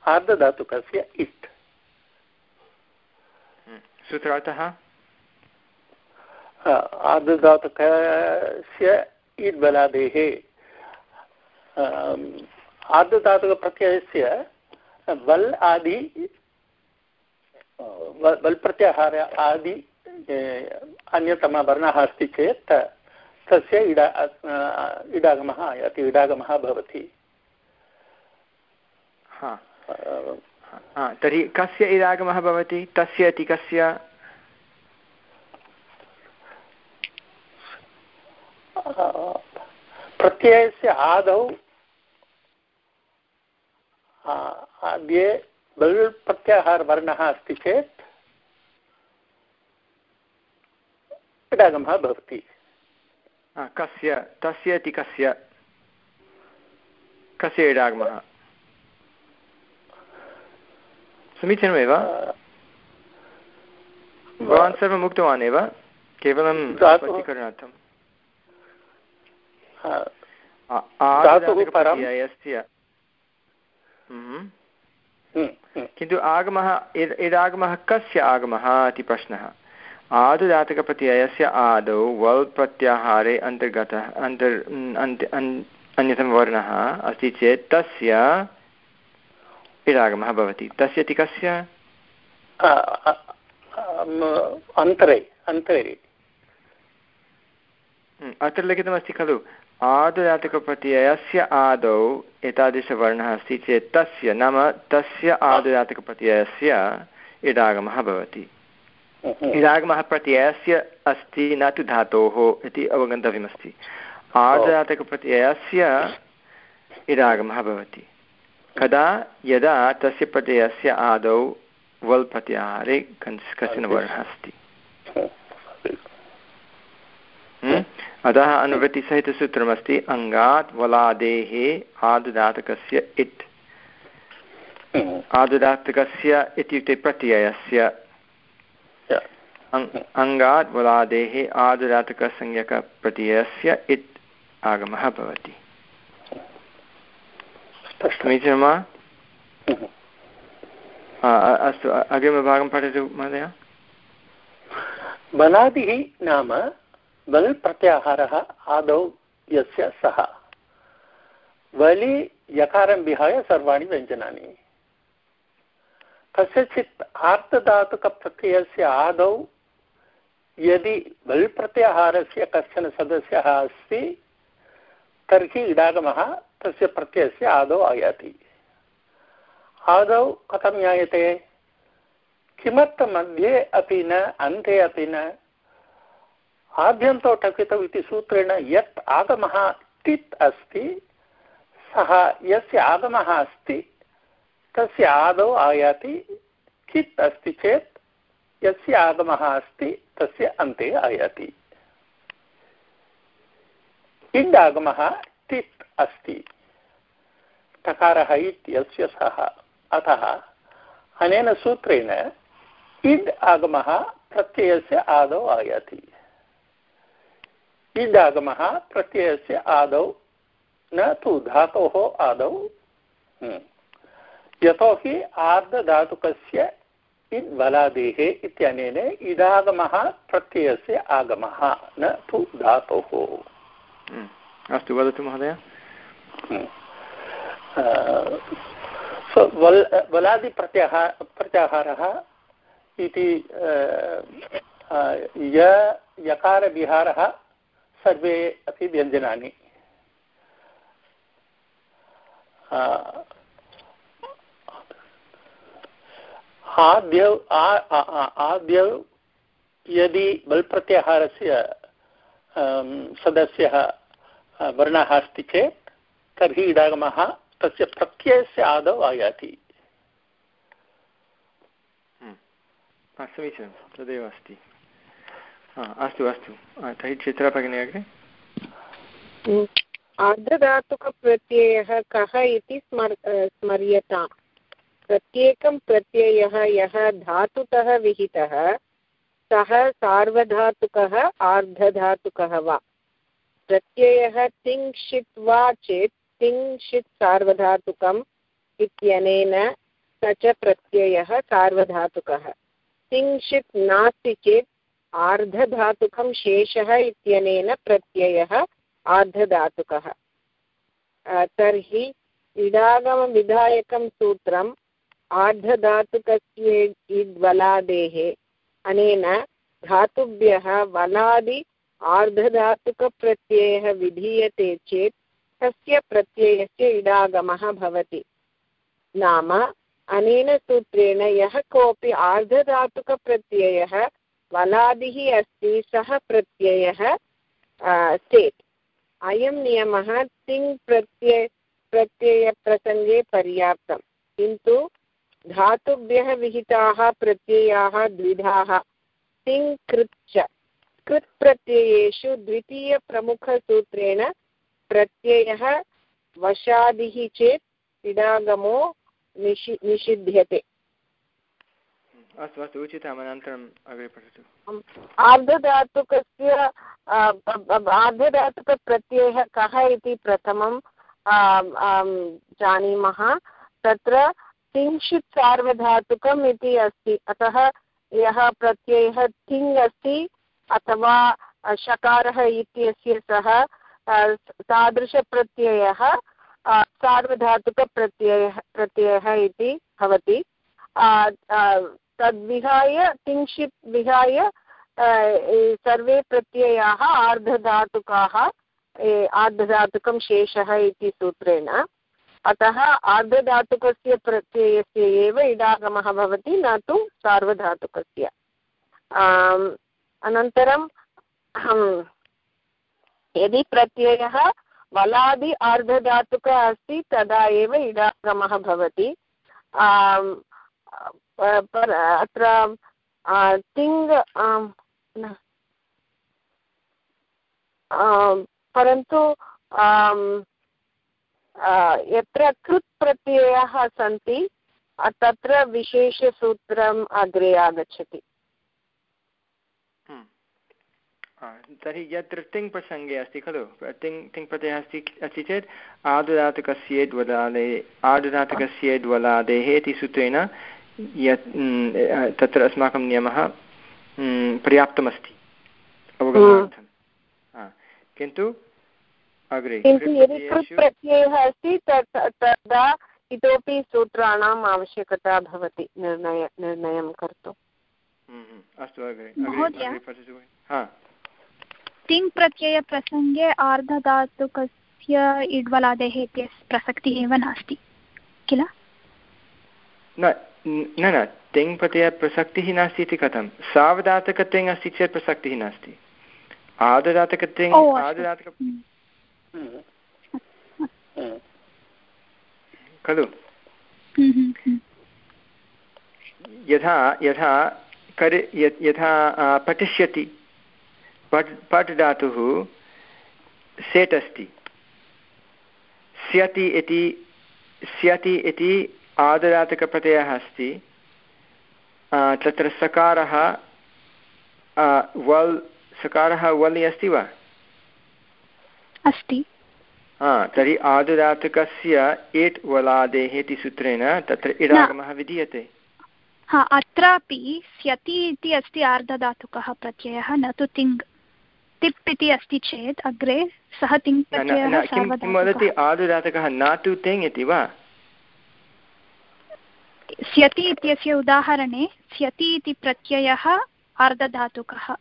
आर्धधातुकस्य इट्। हम्म, सूत्रार्थः? आर्धधातुकस्य इट् बलादेः आर्धधातुकप्रत्ययस्य वल् आदि वल् प्रत्याहार आदि अन्यतमवर्णः अस्ति चेत् तस्य इडा इडागमः आयाति इडागमः भवति। तर्हि कस्य इडागमः भवति? तस्य इति कस्य? प्रत्ययस्य आदौ आद्ये बल् प्रत्याहारवर्णः अस्ति चेत् इडागमः भवति। कस्य तस्य इति कस्य? कस्य इडागमः समीचीनमेव? भवान् सर्वम् उक्तवान् एव केवलं स्पष्टीकरणार्थम् किन्तु आगमः इडागमः कस्य आगमः इति प्रश्नः? आदुदातकप्रत्ययस्य आदौ वल् प्रत्याहारे अन्तर्गतः अन्तर् अन्यतमवर्णः अस्ति चेत् तस्य इडागमः भवति। तस्य इति कस्य? अन्तरे अन्तरे। अत्र लिखितमस्ति खलु। आदुदातकप्रत्ययस्य आदौ एतादृशवर्णः अस्ति चेत् तस्य नाम तस्य आदुदातकप्रत्ययस्य इडागमः भवति। इडागमः प्रत्ययस्य अस्ति न तु धातोः इति अवगन्तव्यमस्ति। आदुदातकप्रत्ययस्य इडागमः भवति। कदा? यदा तस्य प्रत्ययस्य आदौ वल् प्रत्याहारे कश्चन वर्णः अस्ति। अतः अनुवृत्तिसहितसूत्रमस्ति अङ्गात् वलादेः आदुदातकस्य इट् आदुदातकस्य इत्युक्ते प्रत्ययस्य। अङ्गात् वलादेः आदुदातकसंज्ञकप्रत्ययस्य इट् आगमः भवति। समीचीनं वा? अस्तु अग्रिमभागं पठतु महोदय। बलादिः नाम वल् प्रत्याहारः आदौ यस्य सः। वलि यकारं विहाय सर्वाणि व्यञ्जनानि। कस्यचित् आर्तधातुकप्रत्ययस्य आदौ यदि वल् प्रत्याहारस्य कश्चन सदस्यः अस्ति, तर्हि इडागमः तस्य प्रत्ययस्य आदौ आयाति। आदौ कथं ज्ञायते? किमर्थमध्ये अपि न, अन्ते अपि न आद्यन्तौ टकितौ इति सूत्रेण यत् आगमः तित् अस्ति, सः यस्य आगमः अस्ति, तस्य आदौ आयाति चित् अस्ति चेत्, यस्य आगमः अस्ति, तस्य अन्ते आयाति। इण् आगमः तित् अस्ति? टकारः इत्यस्य सः। अतः अनेन सूत्रेण इड् आगमः प्रत्ययस्य आदौ आयाति। इड् आगमः प्रत्ययस्य आदौ न तु धातोः आदौ हम्म। यतोहि आर्धधातुकस्य इड् बलादेः इत्यनेन इडागमः प्रत्ययस्य आगमः न तु धातोः हम्म। अस्तु वदतु महोदय हम्म। वल् वलादिप्रत्याहार प्रत्याहारः इति य यकारविहारः सर्वे अपि व्यञ्जनानि। आद्यौ आद्यौ यदि बल् प्रत्याहारस्य सदस्यः वर्णः अस्ति चेत्, तर्हि इडागमः तस्य प्रत्ययस्य आदौ आयाति। समीचीनं। तदेव अस्ति। अस्तु अस्तु। तर्हि चित्रभगिनी अग्रे। आर्धधातुकप्रत्ययः कः इति स्मर् स्मर्यताम् प्रत्येकं प्रत्ययः यः धातुतः विहितः, सः सार्वधातुकः, आर्धधातुकः वा। प्रत्ययः तिङ्क्षित् वा चेत् तिङ्क्षित् सार्वधातुकम् इत्यनेन स च प्रत्ययः सार्वधातुकः। तिङ्क्षित् नास्ति चेत् आर्धधातुकं शेषः इत्यनेन प्रत्ययः आर्धधातुकः। तर्हि इडागमविधायकं सूत्रम् आर्धधातुकस्य इड्वलादेः अनेन धातुभ्यः वलादि आर्धधातुकप्रत्ययः विधीयते चेत् तस्य प्रत्ययस्य इडागमः भवति। नाम अनेन सूत्रेण यः कोऽपि आर्धधातुकप्रत्ययः वलादिः अस्ति, सः प्रत्ययः चेत्। अयं नियमः तिङ् प्रत्यय, प्रत्ययप्रसङ्गे पर्याप्तं किन्तु धातुभ्यः विहिताः प्रत्ययाः द्विधाः। तिङ् कृत् च कृत् प्रत्ययेषु द्वितीयप्रमुखसूत्रेण प्रत्ययः वशादिः चेत् इडागमो निषि, निषिध्यते। अस्तु अस्तु उचितम् अनन्तरम् अग्रे पठतु। आर्धधातुकस्य आर्धधातुकप्रत्ययः कः इति प्रथमं जानीमः। तत्र किञ्चित् सार्वधातुकम् इति अस्ति, अतः यः प्रत्ययः तिङ् अस्ति, अथवा शकारः इत्यस्य सः तादृशप्रत्ययः सार्वधातुकप्रत्ययः, प्रत्ययः इति भवति। तद्विहाय किञ्चित् विहाय सर्वे प्रत्ययाः आर्धधातुकाः आर्धधातुकं शेषः इति सूत्रेण। अतः आर्धधातुकस्य प्रत्ययस्य एव इडागमः भवति, न तु सार्वधातुकस्य। अनन्तरं यदि प्रत्ययः वलादि अर्धधातुक अस्ति, तदा एव इडागमः भवति। अत्र तिङ् परन्तु यत्र कृत् प्रत्ययाः सन्ति तत्र विशेषसूत्रम् अग्रे आगच्छति तर्हि यत्र तिङ् प्रसङ्गे अस्ति खलु तिङ् तिङ् प्रत्ययः अस्ति अस्ति चेत् आदुदातुकस्येद्वलादे आदुदातुकस्येद्वलादेः इति सूत्रेण यत् तत्र अस्माकं नियमः पर्याप्तमस्ति अवगमनार्थं किन्तु अग्रे किन्तु यदि कृत् प्रत्ययः अस्ति तदा इतोपि सूत्राणाम् आवश्यकता भवति निर्णय निर्णयं कर्तुम् अस्तु अग्रे तिङ् प्रत्ययप्रसङ्गे आर्धधातुकस्य इड्वलादेः इत्यस्य प्रसक्तिः एव नास्ति किल? न न न तिङ् प्रत्ययप्रसक्तिः नास्ति इति कथं? सावधातकतिङ् अस्ति चेत् प्रसक्तिः नास्ति। आददातकतिङ् आददातक खलु? यथा यथा करि यथा पठिष्यति। पट् पट् धातुः सेट् अस्ति। स्यति इति स्यति इति आददातकप्रत्ययः अस्ति। तत्र सकारः वल् सकारः वल् अस्ति वा? अस्ति। तर्हि आदुदातुकस्य एट् वलादेः इति सूत्रेण तत्र इडागमः विधीयते। हा अत्रापि स्यति इति अस्ति आर्धधातुकः प्रत्ययः न तु तिङ्। तिप् इति अस्ति चेत् अग्रे सः तिङ् किं वदति? आदुदातकः न तु तिङ् इति वा? स्यति इत्यस्य उदाहरणे स्यति इति प्रत्ययः आर्धधातुकः।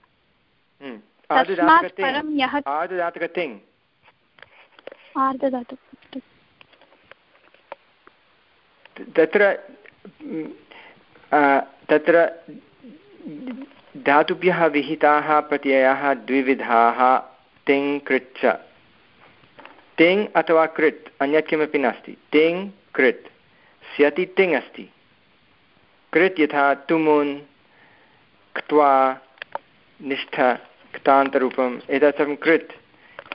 तस्मात् परं यः आर्धधातु तत्र तत्र धातुभ्यः विहिताः प्रत्ययाः द्विविधाः तिङ् कृत् च तिङ् अथवा कृत् अन्यत् किमपि नास्ति। तिङ् कृत्। स्यति तिङ् अस्ति कृत् यथा तुमुन् क्त्वा निष्ठ क्तान्तरूपम् एतत् सर्वं कृत्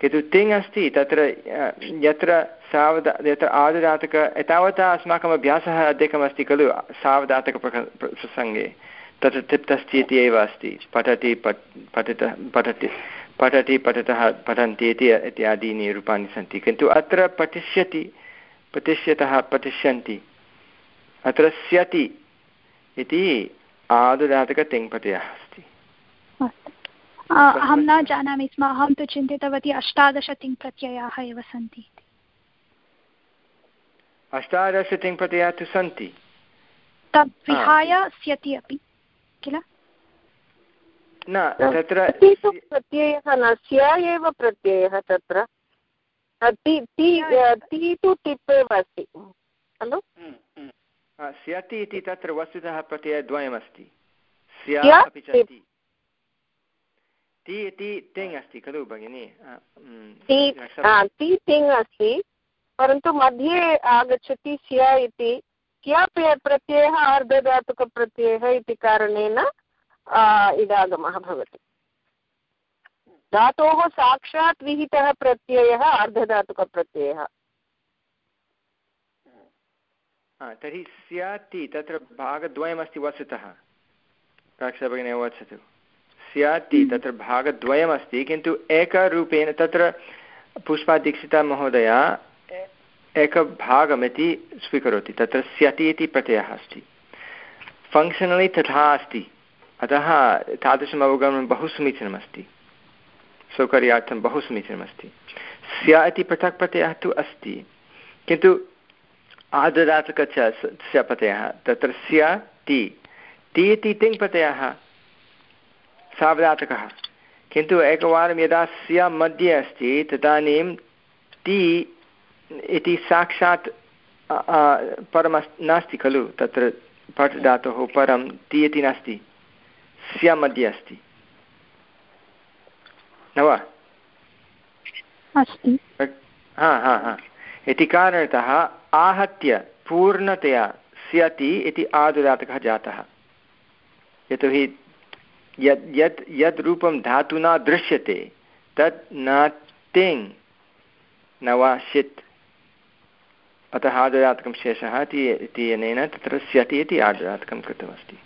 किन्तु तिङ् अस्ति तत्र यत्र सावधा यत्र आदुदातक एतावता अस्माकम् अभ्यासः अधिकमस्ति खलु सावधातकप्रसङ्गे तत्र तिप्तस्ति इति एव अस्ति पठति पठ पठितः पठति पठति पठतः पठन्ति इति इत्यादीनि रूपाणि सन्ति किन्तु अत्र पठिष्यति पठिष्यतः पठिष्यन्ति अत्र स्यति इति आदुदातकतिङ्पतयः अस्ति। अहं न जानामि स्म अहं तु चिन्तितवती अष्टादश तिङ्प्रत्ययाः एव सन्ति अष्टादश तिङ्प्रत्ययाः तु सन्ति। तद् विहाय स्यति अपि किल? न तत्र प्रत्ययः न स्या एव प्रत्ययः तत्र। ति तु टिप् एव अस्ति। खलु। स्यति इति तत्र वस्तुतः प्रत्ययद्वयमस्ति। स्या अपि च ति। इति तिङ् अस्ति खलु भगिनि? ति तिङ् अस्ति परन्तु मध्ये आगच्छति स्या इति। क्या प्रत्ययः अर्धधातुकप्रत्ययः इति कारणेन इडागमः भवति। धातोः साक्षात् विहितः प्रत्ययः अर्धधातुकप्रत्ययः तर्हि स्याति तत्र भागद्वयमस्ति वस्तुतः। भगिनी वदतु। स्याति तत्र भागद्वयमस्ति, किन्तु एकरूपेण, तत्र पुष्पादीक्षिता महोदया एकभागमिति स्वीकरोति, तत्र स्यति इति प्रत्ययः अस्ति। फङ्क्षनलि तथा अस्ति। अतः तादृशम् अवगमनं बहु समीचीनमस्ति। सौकर्यार्थं बहु समीचीनमस्ति। स्या इति पृथक् प्रत्ययः तु अस्ति। किन्तु आददातक च स्य प्रत्ययः तत्र स्या ति। ति इति तिङ् प्रत्ययः सावधातकः। किन्तु एकवारं यदा स्य मध्ये अस्ति तदानीं ति इति साक्षात् परमस् नास्ति खलु। तत्र पठ् धातोः परं ति इति नास्ति। स्य मध्ये अस्ति। न वा? अस्ति। हा हा हा। इति कारणतः आहत्य पूर्णतया स्यति इति आदुदातकः जातः। यतोहि यत् यत् यत् रूपं धातुना दृश्यते तत् न तिङ् न वा षित् अतः आददातकं शेषः इति अनेन तत्र स्यति इति आददातकं कृतमस्ति।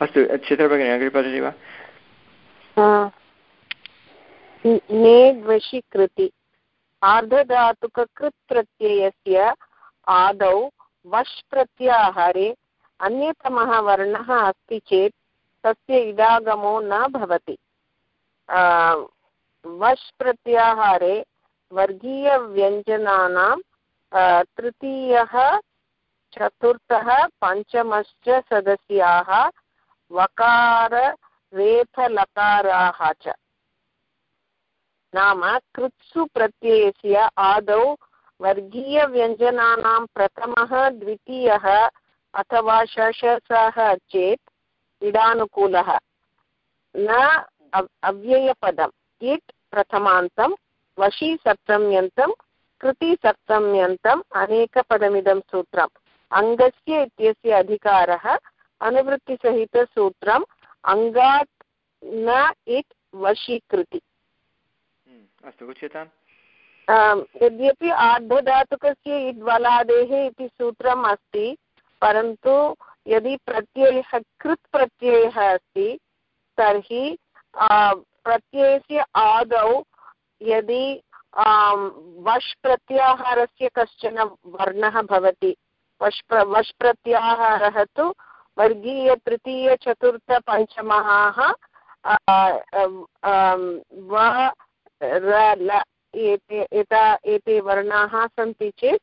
अस्तु चित्रभगिनी अग्रे पठति वा? आर्धधातुककृत् प्रत्ययस्य आदौ वश् प्रत्याहारे अन्यतमः वर्णः अस्ति चेत् तस्य इडागमो न भवति। वश् प्रत्याहारे वर्गीयव्यञ्जनानां तृतीयः, चतुर्थः, पञ्चमश्च सदस्याः वकाररेफलकाराः च। नाम कृत्सु प्रत्ययस्य आदौ वर्गीयव्यञ्जनानां प्रथमः, द्वितीयः अथवा शशसः चेत् इडानुकूलः। न अव्ययपदम्। इट् प्रथमान्तं, वशी सप्तम्यन्तं, कृति सप्तम्यन्तम् अनेकपदमिदं सूत्रम्। अङ्गस्य इत्यस्य अधिकारः, अनुवृत्तिसहितसूत्रम्, अङ्गात् न इट् वशीकृति अस्तु, उच्यताम्। यद्यपि आर्धधातुकस्य इड्वलादेः इति सूत्रम् अस्ति, परन्तु यदि प्रत्ययः कृत् प्रत्ययः अस्ति, तर्हि प्रत्ययस्य आदौ यदि वश् प्रत्याहारस्य कश्चन वर्णः भवति, वश् प्र, वश् प्रत्याहारः तु वर्गीयतृतीयचतुर्थपञ्चमः व ल एते एता एते वर्णाः सन्ति चेत्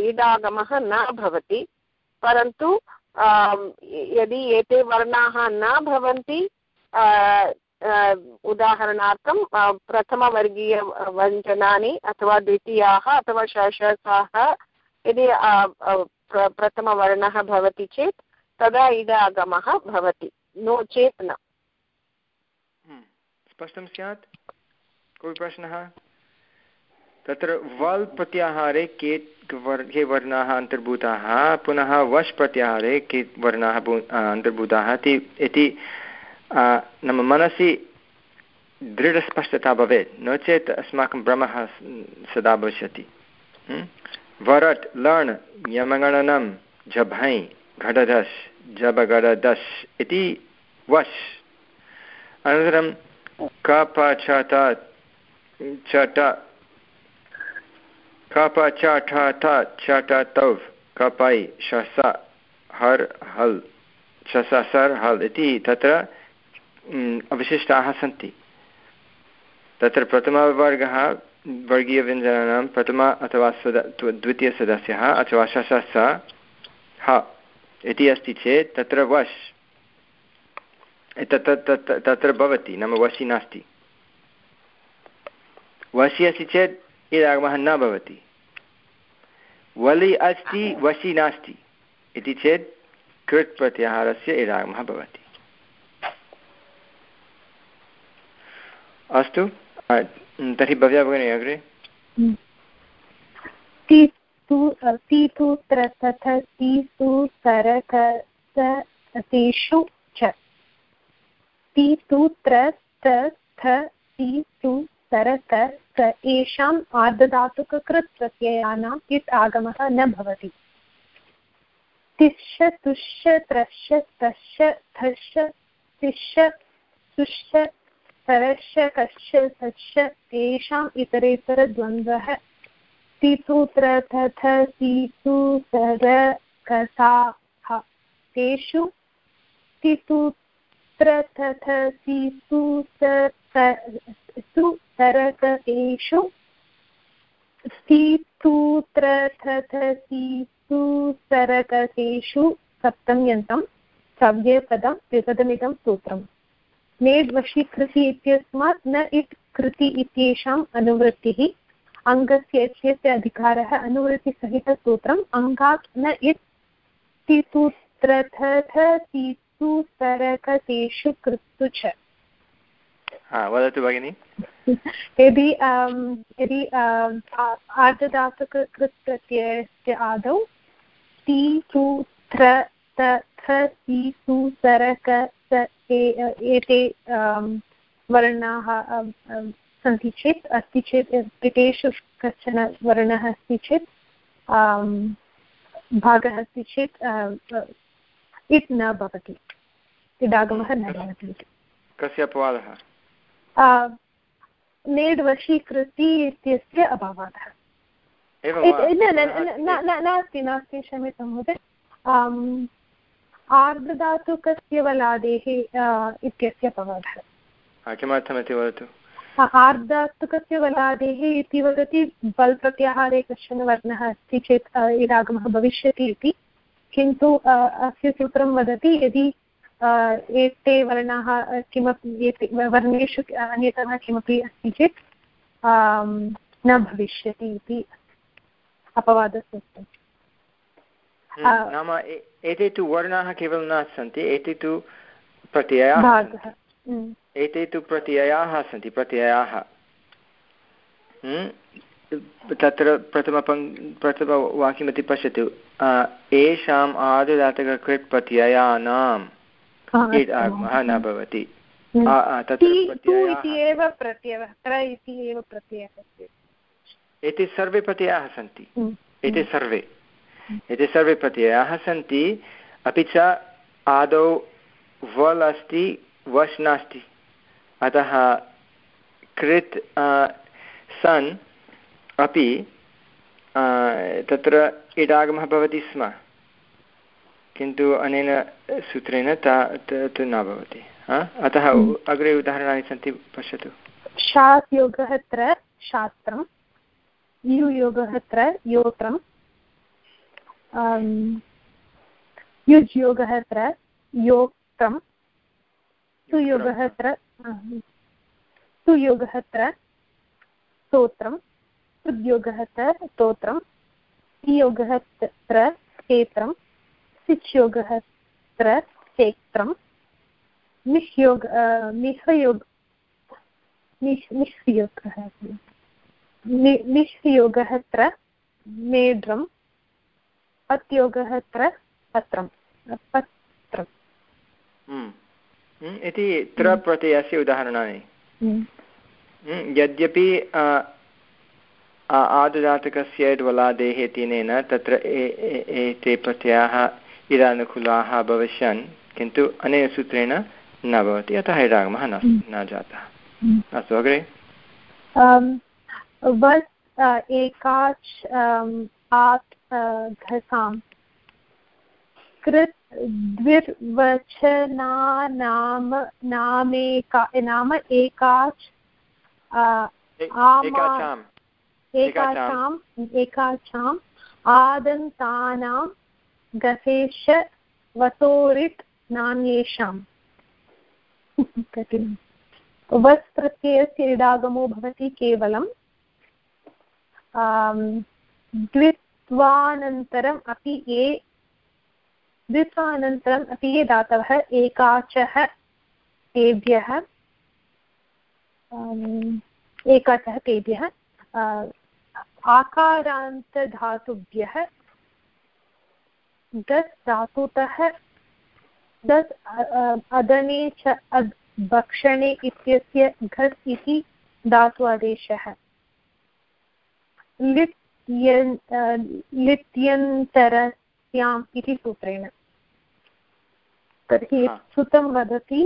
इडागमः न भवति। परन्तु यदि एते वर्णाः न भवन्ति उदाहरणार्थं प्रथमवर्गीयव्यञ्जनानि अथवा द्वितीयाः अथवा षषसाः यदि प्रथमवर्णः भवति चेत् तदा इडागमः भवति। नो चेत् न। हम्म, स्पष्टं स्यात्? कोऽपि प्रश्नः तत्र वल् प्रत्याहारे के के वर्णाः अन्तर्भूताः, पुनः वश् प्रत्याहारे के वर्णाः अन्तर्भूताः इति नाम मनसि दृढस्पष्टता भवेत्, नो चेत् अस्माकं भ्रमः सदा भविष्यति। वरट् लण्, यमगणनं झभै घटधस् जबगडदस् इति वश्। अनन्तरं कप ठ च ट तौ कपै शस हर् हल् शस सर् हल् इति तत्र अवशिष्टाः सन्ति तत्र प्रथमवर्गः वर्गीयव्यञ्जनानां प्रथम अथवा सद द्वितीयसदस्यः अथवा स ह इति अस्ति चेत् तत्र वश् तत्र भवति नाम वशि नास्ति वशि अस्ति चेत् इदागमः न भवति। वलि अस्ति वशि नास्ति इति चेत् कृत् प्रत्याहारस्य इडागमः भवति। अस्तु तर्हि भव्या भगिनी अग्रे। तेषु च। सरक स एषाम् आर्धधातुककृत् प्रत्ययानाम् इत् आगमः न भवति। तिष्य तुष्य त्रश्य तश्य थश्य तिष्य सुष्य सरस्य कश्य सश्य तेषाम् इतरेतरद्वन्द्वः। तथ सीसु, सर, कसाः तेषु सीसु सुतरकेषु सुतरकेषु सप्तम्यन्तं सव्यपदं द्विपदमिदं सूत्रम्। नेड् वशीकृति इत्यस्मात् न इट् कृति इत्येषाम् अनुवृत्तिः, अङ्गस्य इत्यस्य अधिकारः अनुवृत्तिसहितसूत्रम्, अङ्गात् न इट् तिसूत्रथ तिसुतरकतेषु कृत्तु च। वदतु भगिनि यदि यदि आर्धधातुककृत् प्रत्ययस्य आदौ ति सु त्र सु सरक एते वर्णाः सन्ति चेत् अस्ति चेत् एतेषु कश्चन वर्णः अस्ति चेत् भागः अस्ति चेत् इट् न भवति इडागमः न भवति कस्य अपवादः नेड् वशीकृति इत्यस्य अभावात्। नास्ति। नास्ति क्षम्यतां महोदय। आर्धधातुकस्य वलादेः इत्यस्य अपवादः किमर्थमिति वदतु? आर्धातुकस्य वलादेः इति वदति बल् प्रत्याहारे कश्चन वर्णः अस्ति चेत् इडागमः भविष्यति इति। किन्तु अस्य सूत्रं वदति यदि एते वर्णाः किमपि एते वर्णेषु अन्यतमः किमपि अस्ति चेत् न भविष्यति इति अपवादसूत्रम् हम्म, नाम एते तु वर्णाः केवलं न सन्ति एते तु प्रत्ययाः हम्म। एते तु प्रत्ययाः सन्ति प्रत्ययाः। हम्म, तत्र प्रथमपङ् प्रथमवाक्यमिति पश्यतु येषाम् आदिदातककृत् प्रत्ययानाम् इट् आगमः न भवति। एते सर्वे प्रत्ययाः सन्ति। एते सर्वे। एते सर्वे प्रत्ययाः सन्ति। अपि च आदौ वल् अस्ति वश् नास्ति। अतः कृत् सन् अपि तत्र इडागमः भवति स्म। किन्तु अनेन सूत्रेण ता तत् न भवति अतः हम्म। अग्रे उदाहरणानि सन्ति पश्यतु। शात् योगः त्र शास्त्रं। युयोगः त्र योत्रं युज् योगः त्र योक्तं सुयोगः त्र सुयोगः त्र स्तोत्रं सुद्योगः त्र स्तोत्रं योगः त्र क्षेत्रं सिच्योगः त्र क्षेत्रं निह्योग निःयोग निःयोगः निःयोगः त्र मेढ्रं पत्योगः त्र पत्रं पत्रम् हम्म। हम्म, इति त्र प्रत्ययस्य उदाहरणानि हम्म। यद्यपि आदुदातकस्य द्वलादेः तिनेन तत्र एते प्रत्ययाः इरानुकूलाः भविष्यन् किन्तु अनेन सूत्रेण न भवति अतः इडागमः न न जातः अस्तु अग्रे एकाच् आत् घसां कृत् द्विर्वचनानाम नामेका नाम एकाच् एकाचाम् एकाचाम् आदन्तानां गसेश वसोरिट् नान्येषाम् *laughs* वस् प्रत्ययस्य इडागमो भवति केवलं द्वित्वानन्तरम् अपि ये, द्वित्वानन्तरम् अपि ये दातवः, एकाचः तेभ्यः। एकाचः तेभ्यः। आकारान्तधातुभ्यः। दस् धातुतः दस् अदने च भक्षणे इत्यस्य घस् इति धातु आदेशः लित्यन्तरस्याम् इति सूत्रेण। तर्हि श्रुतं वदति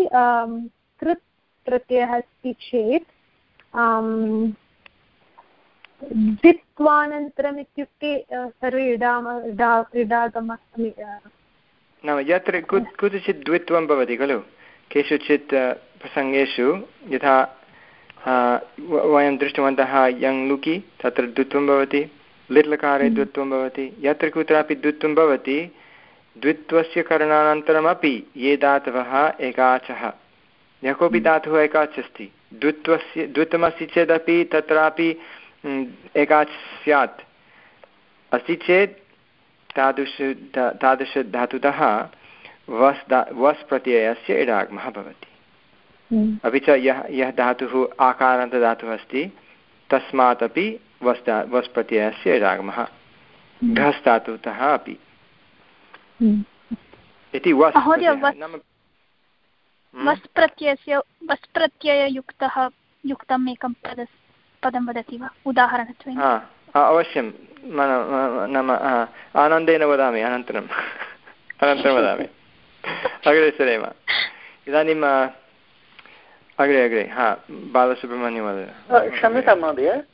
कृत् प्रत्ययः अस्ति चेत् द्वित्वानन्तरम् इत्युक्ते सर्वे इडाम इडागम नाम यत्र कुत्रचित् द्वित्वं भवति खलु? केषुचित् प्रसङ्गेषु यथा वयं दृष्टवन्तः यङ् लुकि तत्र द्वित्वं भवति लिट्लकारे हम्म। द्वित्वं भवति यत्र कुत्रापि द्वित्वं भवति द्वित्वस्य करणानन्तरमपि ये धातवः एकाचः। यः कोऽपि धातुः एकाच् अस्ति द्वित्वस्य द्वित्वमस्ति चेदपि तत्रापि एकाच् स्यात् अस्ति चेत् तादृश तादृशधातुतः वस् दा वस् प्रत्ययस्य इडागमः भवति। अपि च यः यः धातुः आकारान्तधातुः अस्ति तस्मात् अपि वस् दा वस् प्रत्ययस्य इडागमः हम्म। घस् धातुतः अपि। इति वस् वस् प्रत्ययस्य वस् प्रत्यययुक्तः युक्तम् एकं पद पदं वदति वा? उदाहरणत्वेन। अवश्यं। नाम आनन्देन वदामि अनन्तरम् *laughs* अनन्तरं वदामि। *laughs* अग्रे सरेम। इदानीं अग्रे अग्रे हा बालसुब्रह्मण्यं वद। क्षम्यतां महोदय।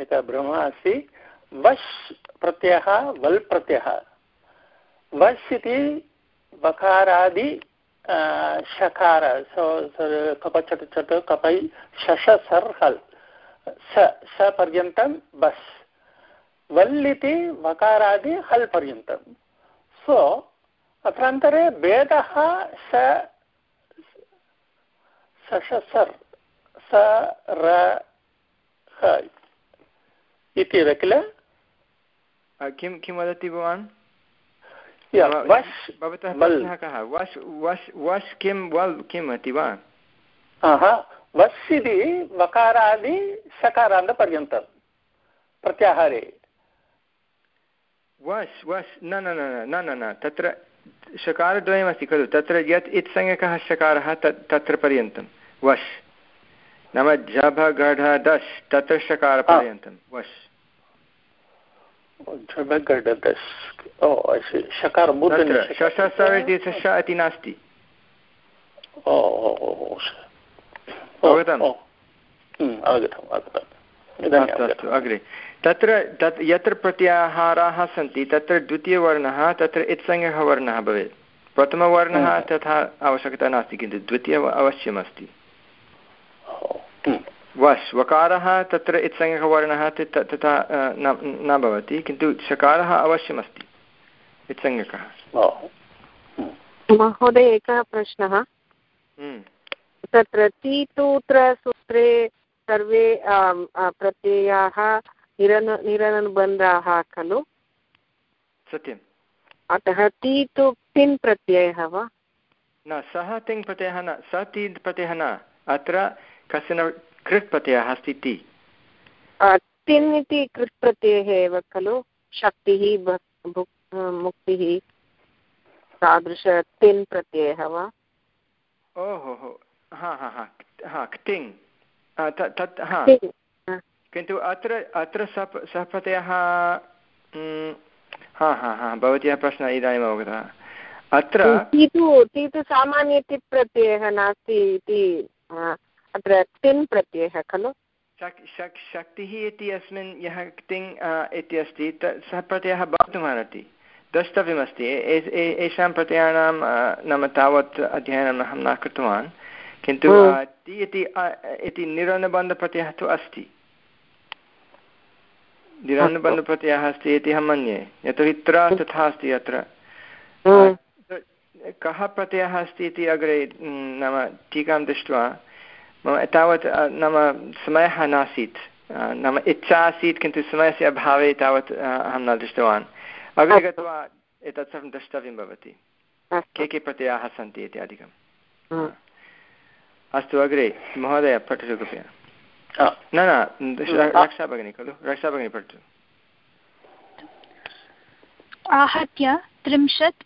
एकः भ्रमः अस्ति। वश् प्रत्ययः वल् प्रत्ययः। वश् इति वकारादि शकार कप चट चट कपै शश सर् हल् स स पर्यन्तं बस् वल् इति वकारादि हल् पर्यन्तं सो अत्रान्तरे भेदः स सशसर् स र इति किल किं किं वदति भवान् भवतः प्रश्नः कः? वश् वश् वश् किं वल् किम् इति वा? वस् इति वकारादि सकारान्तपर्यन्तं प्रत्याहारे। वस् वस् न न न न न न तत्र शकारद्वयमस्ति खलु तत्र यत् इत्संज्ञकः शकारः तत् तत्र पर्यन्तं वस् नाम झभ गढ दस् तत्र शकारपर्यन्तं वस् इति नास्ति। अवगतम्? अस्तु अस्तु अग्रे। तत्र तत् यत्र प्रत्याहाराः सन्ति तत्र द्वितीयवर्णः तत्र इत्संज्ञकः वर्णः भवेत्। प्रथमवर्णः तथा आवश्यकता नास्ति किन्तु द्वितीयः अवश्यमस्ति। वस् वकारः तत्र इत्संज्ञकवर्णः तथा न भवति किन्तु शकारः अवश्यमस्ति इत्संज्ञकः महोदय एकः प्रश्नः। हम्म। तत्र तीतूत्र सूत्रे सर्वे प्रत्ययाः निरन निरनुबन्धाः खलु? सत्यम्। अतः ति तु तिन् प्रत्ययः वा? न सः तिङ् प्रत्ययः न स ति प्रत्ययः न। अत्र कश्चन कृत् प्रत्ययः अस्ति ति तिन् इति कृत् प्रत्ययः एव खलु। शक्तिः मुक्तिः तादृश तिन् प्रत्ययः वा? ओहो हो। हा हा हा। हा क्तिङ् तत् हा। किन्तु अत्र अत्र सप् सः प्रत्ययः हा हा हा भवत्याः प्रश्नः इदानीम् अवगतः। अत्र तु सामान्य प्रत्ययः नास्ति इति अत्र तिन् प्रत्ययः खलु? शक्तिः इति अस्मिन् यः क्तिङ् इति अस्ति सः प्रत्ययः भवितुमर्हति। द्रष्टव्यमस्ति। एषां प्रत्ययानां नाम तावत् अध्ययनम् अहं न कृतवान्। किन्तु ति इति निरनुबन्धप्रत्ययः तु अस्ति। निरनुबन्धप्रत्ययः अस्ति इति अहं मन्ये। यतोहि त्र तथा अस्ति अत्र। कः प्रत्ययः अस्ति इति अग्रे नाम टीकां दृष्ट्वा मम तावत् नाम समयः नासीत्। नाम इच्छा आसीत् किन्तु समयस्य अभावे तावत् अहं न दृष्टवान्। अग्रे गत्वा एतत् सर्वं द्रष्टव्यं भवति। के के प्रत्ययाः सन्ति इत्यादिकम् अस्तु अग्रे महोदय पठतु कृपया। न न रक्षा भगिनी खलु? रक्षा भगिनी पठतु। आहत्य त्रिंशत्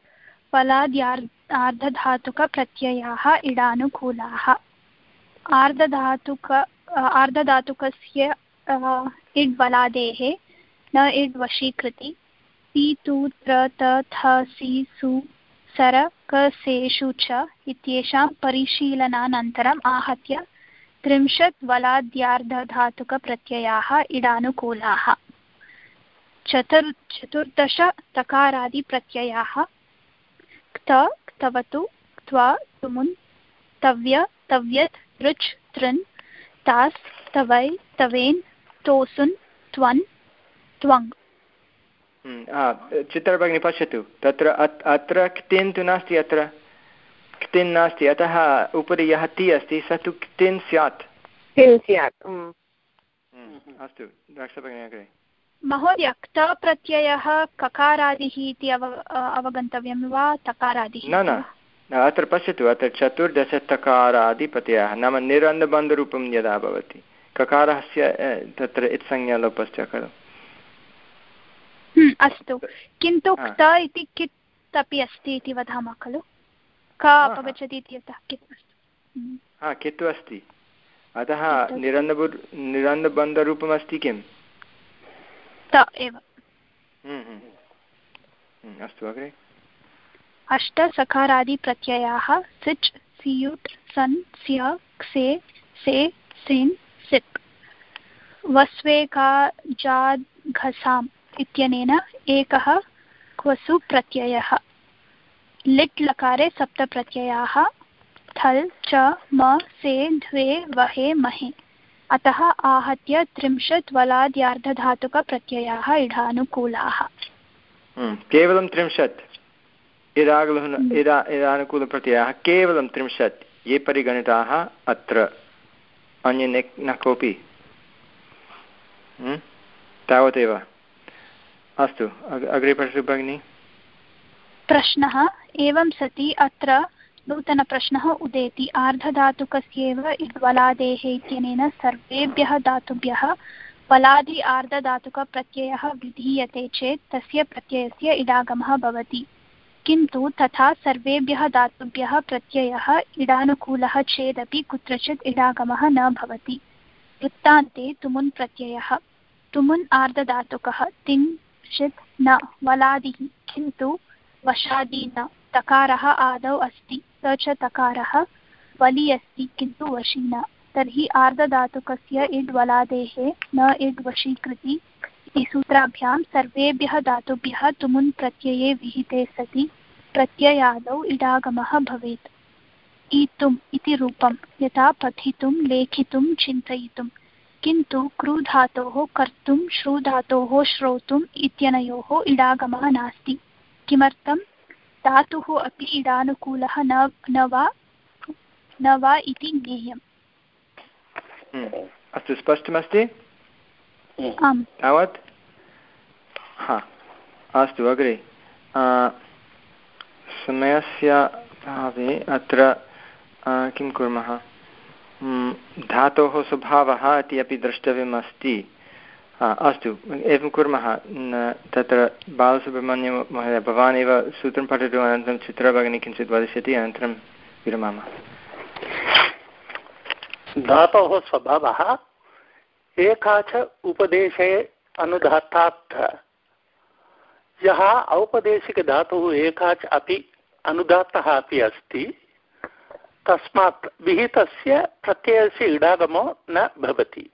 फलाद्यार्धधातुकप्रत्ययाः इडानुकूलाः। आर्धधातुक आर्धधातुकस्य इड् बलादेः न इड् वशीकृति पि, तु, त्र, त, थ, सि, सु, सर कसेषु च इत्येषां परिशीलनानन्तरम् आहत्य त्रिंशत् बलाद्यार्धधातुकप्रत्ययाः इडानुकूलाः। चतुर् चतुर्दश तकारादिप्रत्ययाः। क्त, क्तवतु, क्त्व, तुमुन्, तव्य, तव्यत् तृच् तृन् तास् तवै तवेन् तोसुन् त्वन् त्वङ् हम्म, चित्रभगिनी पश्यतु। तत्र अत्र क्तिन् तु नास्ति अत्र। क्तिन् नास्ति अतः उपरि यः ति अस्ति स तु क्तिन् स्यात्। हम्म। हम्म, अस्तु द्रक्षभगिनी अग्रे। महोदय क्त प्रत्ययः ककारादिः इति अव अवगन्तव्यं वा तकारादिः न न अत्र पश्यतु अत्र चतुर्दशतकारादिप्रत्ययः नाम निरन्दबन्धरूपं यदा भवति। ककारस्य तत्र इत्संज्ञालोपश्च खलु। हम्म, अस्तु। किन्तु क्त इति कित् अपि अस्ति इति वदामः खलु? क अपगच्छति इति यतः कित् हम्म। हा कितु अस्ति? अतः निरन्दबु निरन्दबन्धरूपमस्ति किम्? एव। हम्म, अस्तु अग्रे। अष्टसकारादिप्रत्ययाः सिच् सियुट् सन् स्य क्से से सिन् सिप् वस्वेकाजाघसाम् इत्यनेन एकः क्वसु प्रत्ययः। लिट् लकारे सप्तप्रत्ययाः थल् च म से द्वे वहे महे। अतः आहत्य त्रिंशत् वलाद्यार्धधातुकप्रत्ययाः इडानुकूलाः हम्म, केवलं त्रिंशत्। इदागुलः इदा इदानुकूलप्रत्ययः केवलं त्रिंशत् ये परिगणिताः अत्र अन्य न कोऽपि तावदेव अस्तु अग्रे पठतु भगिनि प्रश्नः एवं सति अत्र नूतनप्रश्नः उदेति आर्धधातुकस्येव इड्वलादेः इत्यनेन सर्वेभ्यः धातुभ्यः वलादि आर्धधातुकप्रत्ययः विधीयते चेत् तस्य प्रत्ययस्य इडागमः भवति किन्तु तथा सर्वेभ्यः धातुभ्यः प्रत्ययः इडानुकूलः चेदपि कुत्रचित् इडागमः न भवति। वृत्तान्ते तुमुन् प्रत्ययः। तुमुन् आर्धधातुकः तिङ्क्षित् न, वलादिः। किन्तु वशादि, न। तकारः आदौ अस्ति। स च तकारः वलि अस्ति। किन्तु वशी, न। तर्हि आर्धधातुकस्य इड् वलादेः, न इड् वशीकृति इति सूत्राभ्यां सर्वेभ्यः धातुभ्यः तुमुन् प्रत्यये विहिते सति। प्रत्ययादौ इडागमः भवेत्। ईतुम् इति रूपं यथा पठितुं लेखितुं चिन्तयितुं किन्तु क्रूधातोः कर्तुं श्रुधातोः श्रोतुम् इत्यनयोः इडागमः नास्ति। किमर्थं धातुः अपि इडानुकूलः न न वा न वा इति ज्ञेयम्। हम्म। अस्तु स्पष्टमस्ति? तावत्? हा अस्तु अग्रे। समयस्य भावे अत्र किं कुर्मः? धातोः स्वभावः इति अपि द्रष्टव्यम् अस्ति अस्तु, एवं कुर्मः। तत्र बालसुब्रह्मण्यमहोदय भवान् एव सूत्रं पठतु, अनन्तरं चित्रभगिनी किञ्चित् वदिष्यति, अनन्तरं विरमामः। धातोः स्वभावः एका च उपदेशे अनुदात्तात् यः औपदेशिकधातुः एका च अपि अनुदात्तः अपि अस्ति। तस्मात् विहितस्य प्रत्ययस्य इडागमो न भवति।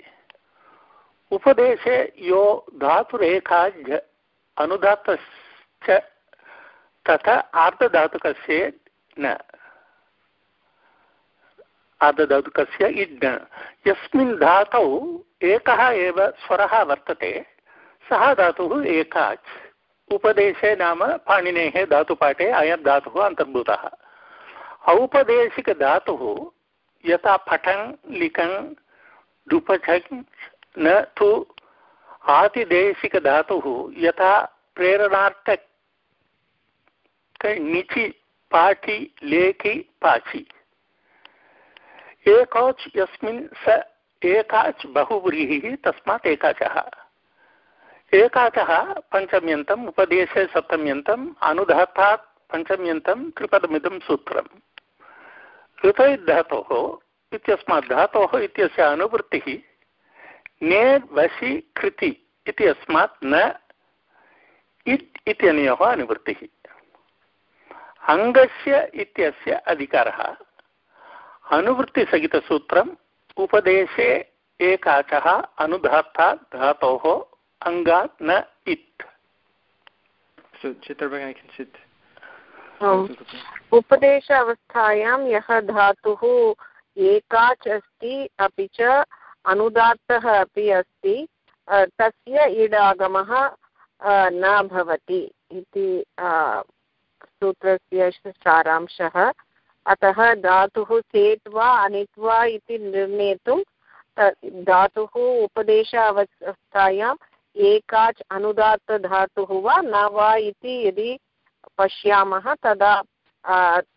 उपदेशे यो धातुरेखा अनुदातश्च तथा आर्धधातुकस्य न। आर्धधातुकस्य इड्। यस्मिन् धातौ एकः एव स्वरः वर्तते, सः धातुः एकाच् उपदेशे नाम पाणिनेः धातुपाठे अयं धातुः अन्तर्भूतः। औपदेशिकधातुः यथा पठन्, लिखन् डुपठन् न तु आतिदेशिकधातुः यथा प्रेरणार्थक निचि, पाठि, लेखि, पाचि। एकाच् यस्मिन् स एकाच् बहुव्रीहिः तस्मात् एकाचः। एकाचः पञ्चम्यन्तम्, उपदेशे सप्तम्यन्तम् अनुधातात् पञ्चम्यन्तं त्रिपदमिदं सूत्रम्। ऋतैर्धातोः इत्यस्मात् धातोः इत्यस्य अनुवृत्तिः नेर् वशि कृति इति अस्मात् न, इत् इत्यनयोः अनुवृत्तिः। अङ्गस्य इत्यस्य अधिकारः। अनुवृत्तिसहितसूत्रम्, उपदेशे एकाचः अनुधात्ता धातोः अङ्गात् न इत्। किञ्चित् उपदेश अवस्थायां यः धातुः एकाच् अस्ति अपि च अनुदात्तः अपि अस्ति तस्य इडागमः न भवति इति सूत्रस्य सारांशः। अतः धातुः सेट् वा अनिट् वा इति निर्णेतुं धातुः उपदेश अवस्थायाम् एकाच् अनुदात्तधातुः वा न वा इति यदि पश्यामः तदा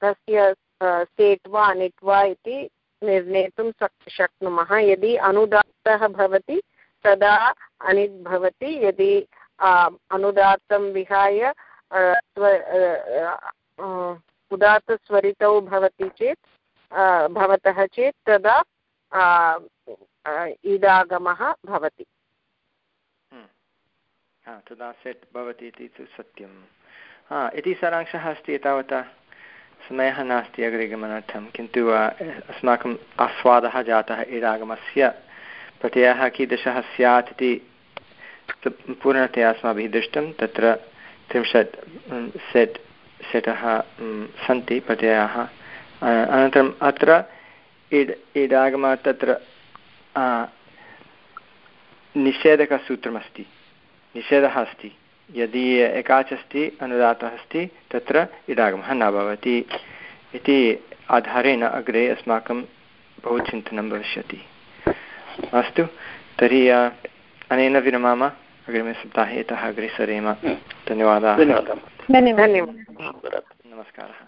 तस्य सेट् वा अनिट् वा इति निर्णेतुं शक् शक्नुमः। यदि अनुदात्तः भवति, तदा अनित् भवति। यदि अनुदात्तं विहाय उदात्तस्वरितौ भवति चेत् भवतः चेत् तदा इडागमः भवति। हम्म। तदा सेट् भवति इति तु सत्यं हा, इति सारांशः अस्ति एतावता। समयः नास्ति अग्रे गमनार्थं किन्तु अस्माकम् आस्वादः जातः इडागमस्य प्रत्ययः कीदृशः स्यात् इति पूर्णतया अस्माभिः दृष्टं, तत्र त्रिंशत् सेट्, सेटः सन्ति प्रत्ययाः। अनन्तरम् अत्र इड् इडागमात् तत्र निषेधकसूत्रमस्ति। निषेधः अस्ति। यदि एकाच् अस्ति अनुदातः अस्ति तत्र इडागमः न भवति। इति आधारेण अग्रे अस्माकं बहु चिन्तनं भविष्यति। अस्तु तर्हि अनेन विरमाम। अग्रिमे सप्ताहे यतः अग्रे सरेम। धन्यवादाः। धन्यवादः। नमस्कारः।